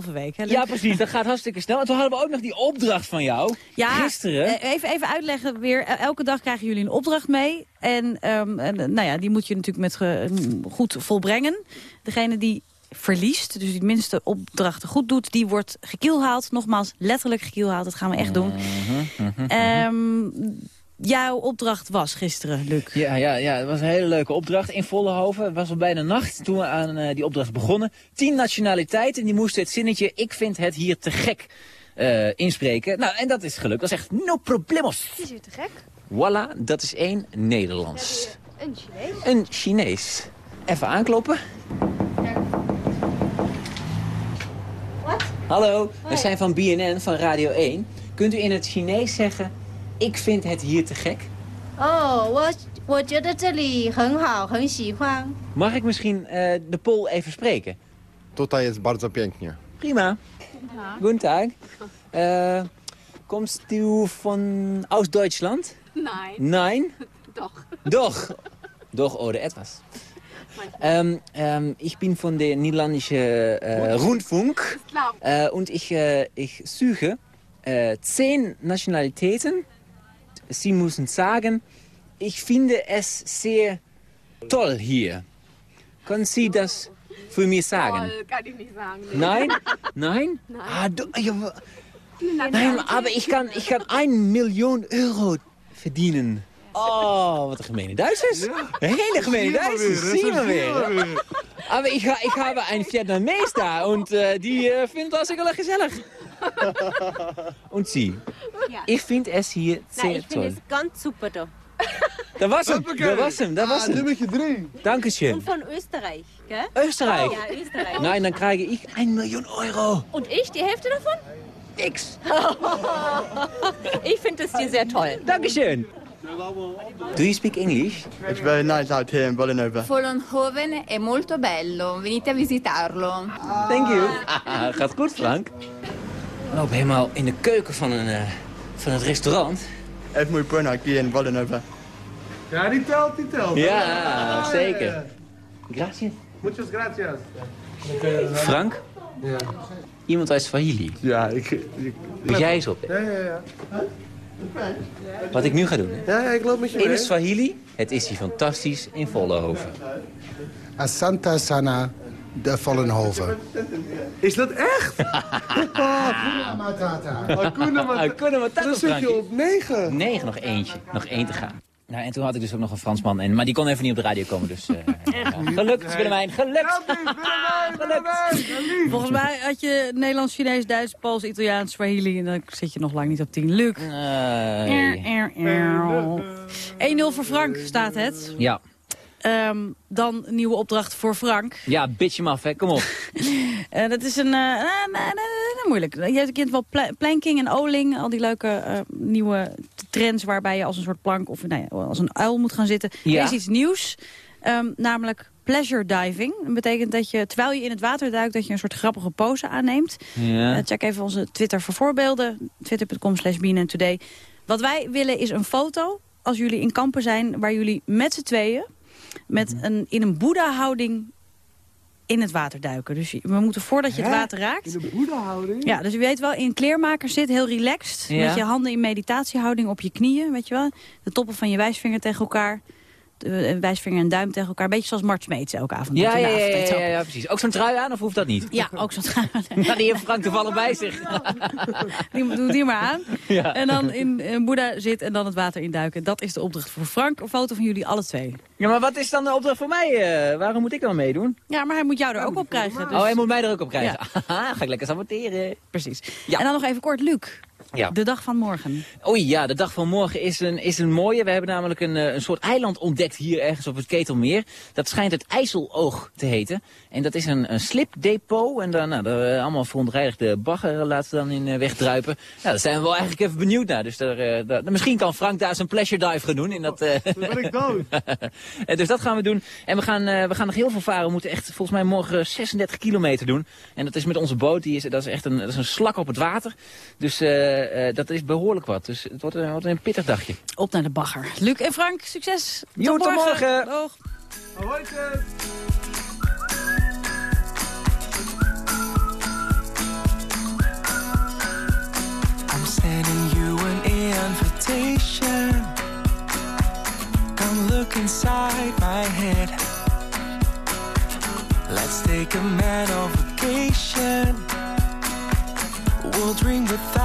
2,5 week. Hè? Ja, precies. Dat gaat hartstikke snel. En toen hadden we ook nog die opdracht van jou. Ja, Gisteren. eh, even, even uitleggen weer. Eh, Elke dag krijgen jullie een opdracht mee. En, ehm, en, nou ja, die moet je natuurlijk met ge- goed volbrengen. Degene die verliest, dus die minste opdrachten goed doet... die wordt gekielhaald. Nogmaals, letterlijk gekielhaald. Dat gaan we echt doen. Mhm, Ehm, jouw opdracht was gisteren, Luc. Ja, ja, ja, het was een hele leuke opdracht in Vollenhoven. Het was al bijna nacht toen we aan eh, die opdracht begonnen. Tien nationaliteiten, die moesten het zinnetje... ik vind het hier te gek eh, inspreken. Nou, en dat is gelukt. Dat is echt no problemos. Is hier te gek? Voilà, dat is één Nederlands. Een Chinees. Een Chinees. Even aankloppen. Wat? Hallo, we zijn van BNN, van Radio 1. Kunt u in het Chinees zeggen, ik vind het hier te gek? Oh, wat... Mag ik misschien eh, de Pool even spreken? Tot hij is bardzo pięknie. Prima. Ja. Eh, komt komst u van Oost-Duitsland? Nein. Nein? Doch. Doch. Doch oh, oder etwas. Ähm, ähm, ich bin von der niederländischen äh, Rundfunk äh, und ich, äh, ich suche äh, zehn Nationalitäten. Sie müssen sagen, ich finde es sehr toll hier. Können Sie das für mich sagen? Toll, kann ich nicht sagen. nee. Nein? Nein? Nein. Ah, du, ja, Nein, aber ich kann, ich kann 1 Million Euro verdienen. Oh, wat een gemene Duitsers. Een hele gemene Duitsers. Zie je weer. Aber ich, ha- ich habe einen Vietnames da und äh, die äh, findet das sogar gezellig. Und Sie? Ja. Ich finde es hier sehr Nein, ich finde toll. es ganz super da. Da was hem, da was hem, da was Ah, hem. nummertje drie. Dankeschön. Und von Österreich, gell? Österreich? Ja, Österreich. Nein, dann kriege ich 1 Million Euro. Und ich, die Hälfte davon? Nix. ich finde es hier sehr toll. Dankeschön. Do you speak English? It's very nice out here in Villanova. Vollenhoven è molto bello, venite a visitarlo. Thank you. gaat goed, Frank. We lopen helemaal in de keuken van, een, eh, van het restaurant. Het is muy bueno aquí in Villanova. Ja, die telt, die telt. Ja, zeker. Gracias. Muchas gracias. Frank? Ja. Iemand uit Swahili. Ja, ik... ik jij eens op. Ja, ja, ja. Wat ik nu ga doen. Hè? Ja, ik loop met je In het Swahili, het is hier fantastisch in Vollenhoven. Asanta Sana de Vollenhoven. Is dat echt? Hakuna Matata. Hakuna Matata. Dan zit je op negen. Negen, nog eentje. Nog één te gaan. Nou, en toen had ik dus ook nog een Fransman. En, maar die kon even niet op de radio komen, dus... eh, ja. Gelukt, Willemijn. Gelukt. Volgens mij had je Nederlands, Chinees, Duits, Pools, Italiaans, Swahili... en dan zit je nog lang niet op 10. Luc. Nee. 1-0 voor Frank staat het. Ja. Ehm, dan een nieuwe opdracht voor Frank. Ja, bitch hem af, hè. Kom op. Eh, dat is een, eh, moeilijk. Je kent wel pla- planking en oling. Al die leuke eh, nieuwe trends waarbij je als een soort plank of nou ja, als een uil moet gaan zitten. Ja. Er is iets nieuws, Ehm, namelijk pleasure diving. Dat betekent dat je, terwijl je in het water duikt, dat je een soort grappige pose aanneemt. Ja. Eh, check even onze Twitter voor voorbeelden. Twitter.com slash Today. Wat wij willen is een foto, als jullie in kampen zijn, waar jullie met z'n tweeën, met een, in een boeddha-houding in het water duiken. Dus we moeten voordat je het Hè? water raakt... In de boeddha-houding? Ja, dus je weet wel, in kleermaker zit heel relaxed. Ja. Met je handen in meditatiehouding op je knieën, weet je wel. De toppen van je wijsvinger tegen elkaar. Eh, wijsvinger en duim tegen elkaar. Beetje zoals Mart Smeets elke avond. Ja, ja, ja, ja, precies. Ook zo'n trui aan, of hoeft dat niet? Ja, ook zo'n Ja, die heeft Frank toevallig bij zich. die, Doe die maar aan. En dan in een Boeddha zit en dan het water induiken. Dat is de opdracht voor Frank. Een foto van jullie alle twee. Ja, maar wat is dan de opdracht voor mij? eh? waarom moet ik dan meedoen? Ja, maar hij moet jou er ook op krijgen. Dus... Oh, hij moet mij er ook op krijgen. Ga ik lekker saboteren. Precies. En dan nog even kort, Luc. Ja. De dag van morgen. Oei, ja, de dag van morgen is een, is een mooie. We hebben namelijk een, eh, een soort eiland ontdekt hier ergens op het Ketelmeer. Dat schijnt het IJsseloog te heten. En dat is een, een slipdepot. En daar, nou, daar eh, allemaal verontreinigde bagger laten we dan in eh, wegdruipen. Nou, daar zijn we wel eigenlijk even benieuwd naar. Dus daar, eh, daar- misschien kan Frank daar zijn pleasure dive gaan doen. In dat, eh, Dan ben ik dood. Eh, dus dat gaan we doen. En we gaan, eh, we gaan nog heel veel varen. We moeten echt volgens mij morgen 36 kilometer doen. En dat is met onze boot. Die is, dat is echt een, dat is een slak op het water. Dus eh, eh, dat is behoorlijk wat. Dus het wordt, een- wordt een pittig dagje. Op naar de bagger. Luc en Frank, succes. Jo, tot morgen. Doeg. Ahoytje. I'm sending you an invitation. Come look inside my head. Let's take a mental vacation. We'll drink without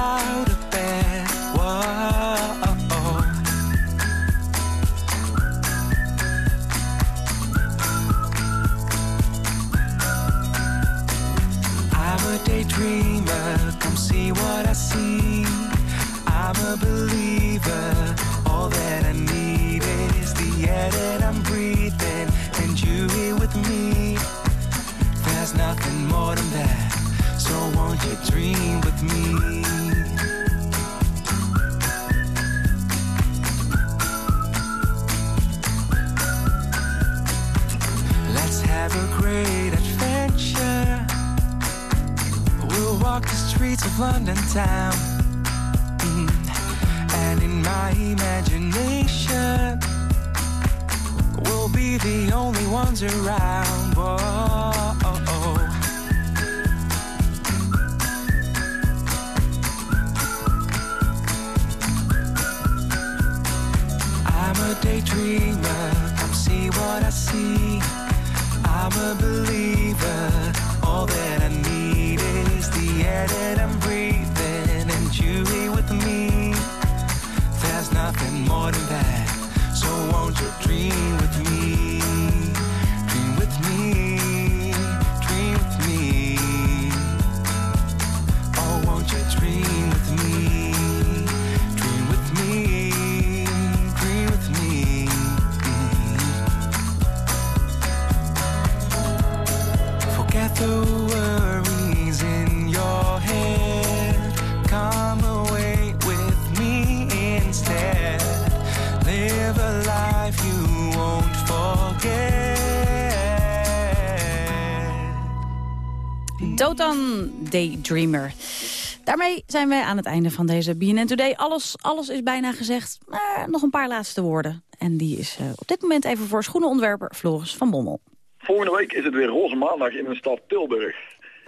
streets of London town. Mm. And in my imagination, we'll be the only ones around. Whoa. I'm a daydreamer, come see what I see. I'm a believer, all that that I'm breathing, and you here with me. There's nothing more than that, so won't you dream with me? Daydreamer. Daarmee zijn wij aan het einde van deze BNN Today. Alles, alles is bijna gezegd, maar nog een paar laatste woorden. En die is op dit moment even voor schoenenontwerper Floris van Bommel. Volgende week is het weer roze maandag in de stad Tilburg.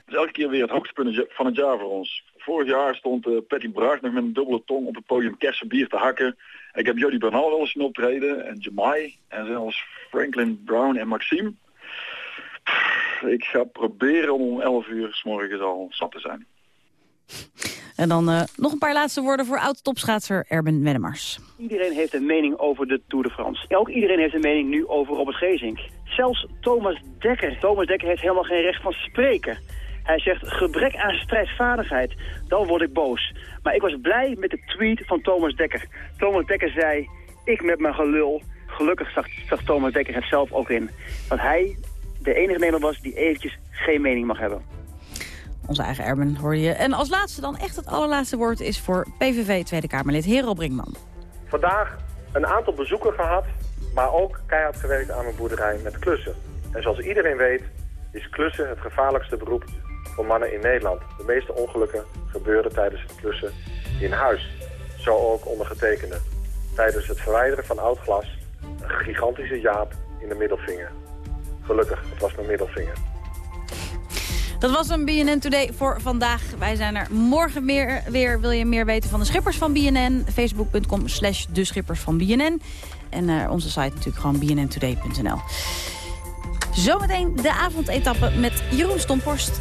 Het elke keer weer het hoogtepunt van het jaar voor ons. Vorig jaar stond uh, Patty Braag nog met een dubbele tong op het podium kersenbier te hakken. Ik heb Jody Bernal wel eens zien optreden en Jamai en zelfs Franklin Brown en Maxime. Ik ga proberen om om 11 uur s morgens al zat te zijn. En dan uh, nog een paar laatste woorden voor oud-topschaatser Erben Wennemars. Iedereen heeft een mening over de Tour de France. Ook iedereen heeft een mening nu over Robert Gezink. Zelfs Thomas Dekker. Thomas Dekker heeft helemaal geen recht van spreken. Hij zegt gebrek aan strijdvaardigheid. Dan word ik boos. Maar ik was blij met de tweet van Thomas Dekker. Thomas Dekker zei, ik met mijn gelul. Gelukkig zag, zag Thomas Dekker het zelf ook in. Dat hij de enige nemer was die eventjes geen mening mag hebben. Onze eigen Erben hoor je. En als laatste dan echt het allerlaatste woord is voor PVV Tweede Kamerlid Hero Brinkman. Vandaag een aantal bezoeken gehad, maar ook keihard gewerkt aan een boerderij met klussen. En zoals iedereen weet is klussen het gevaarlijkste beroep voor mannen in Nederland. De meeste ongelukken gebeuren tijdens het klussen in huis. Zo ook ondergetekende. Tijdens het verwijderen van oud glas een gigantische jaap in de middelvinger. Gelukkig, het was mijn middelvinger. Dat was een BNN Today voor vandaag. Wij zijn er morgen meer, weer. Wil je meer weten van de schippers van BNN? Facebook.com slash de schippers van BNN. En uh, onze site natuurlijk gewoon bnntoday.nl. Zometeen de avondetappe met Jeroen Stomporst.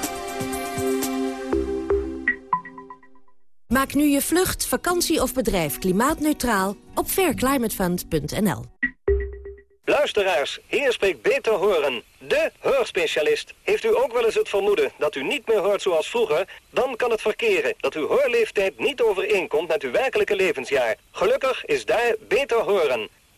Maak nu je vlucht, vakantie of bedrijf klimaatneutraal op fairclimatefund.nl. Luisteraars, hier spreekt Beter Horen, de hoorspecialist. Heeft u ook wel eens het vermoeden dat u niet meer hoort zoals vroeger? Dan kan het verkeren dat uw hoorleeftijd niet overeenkomt met uw werkelijke levensjaar. Gelukkig is daar Beter Horen.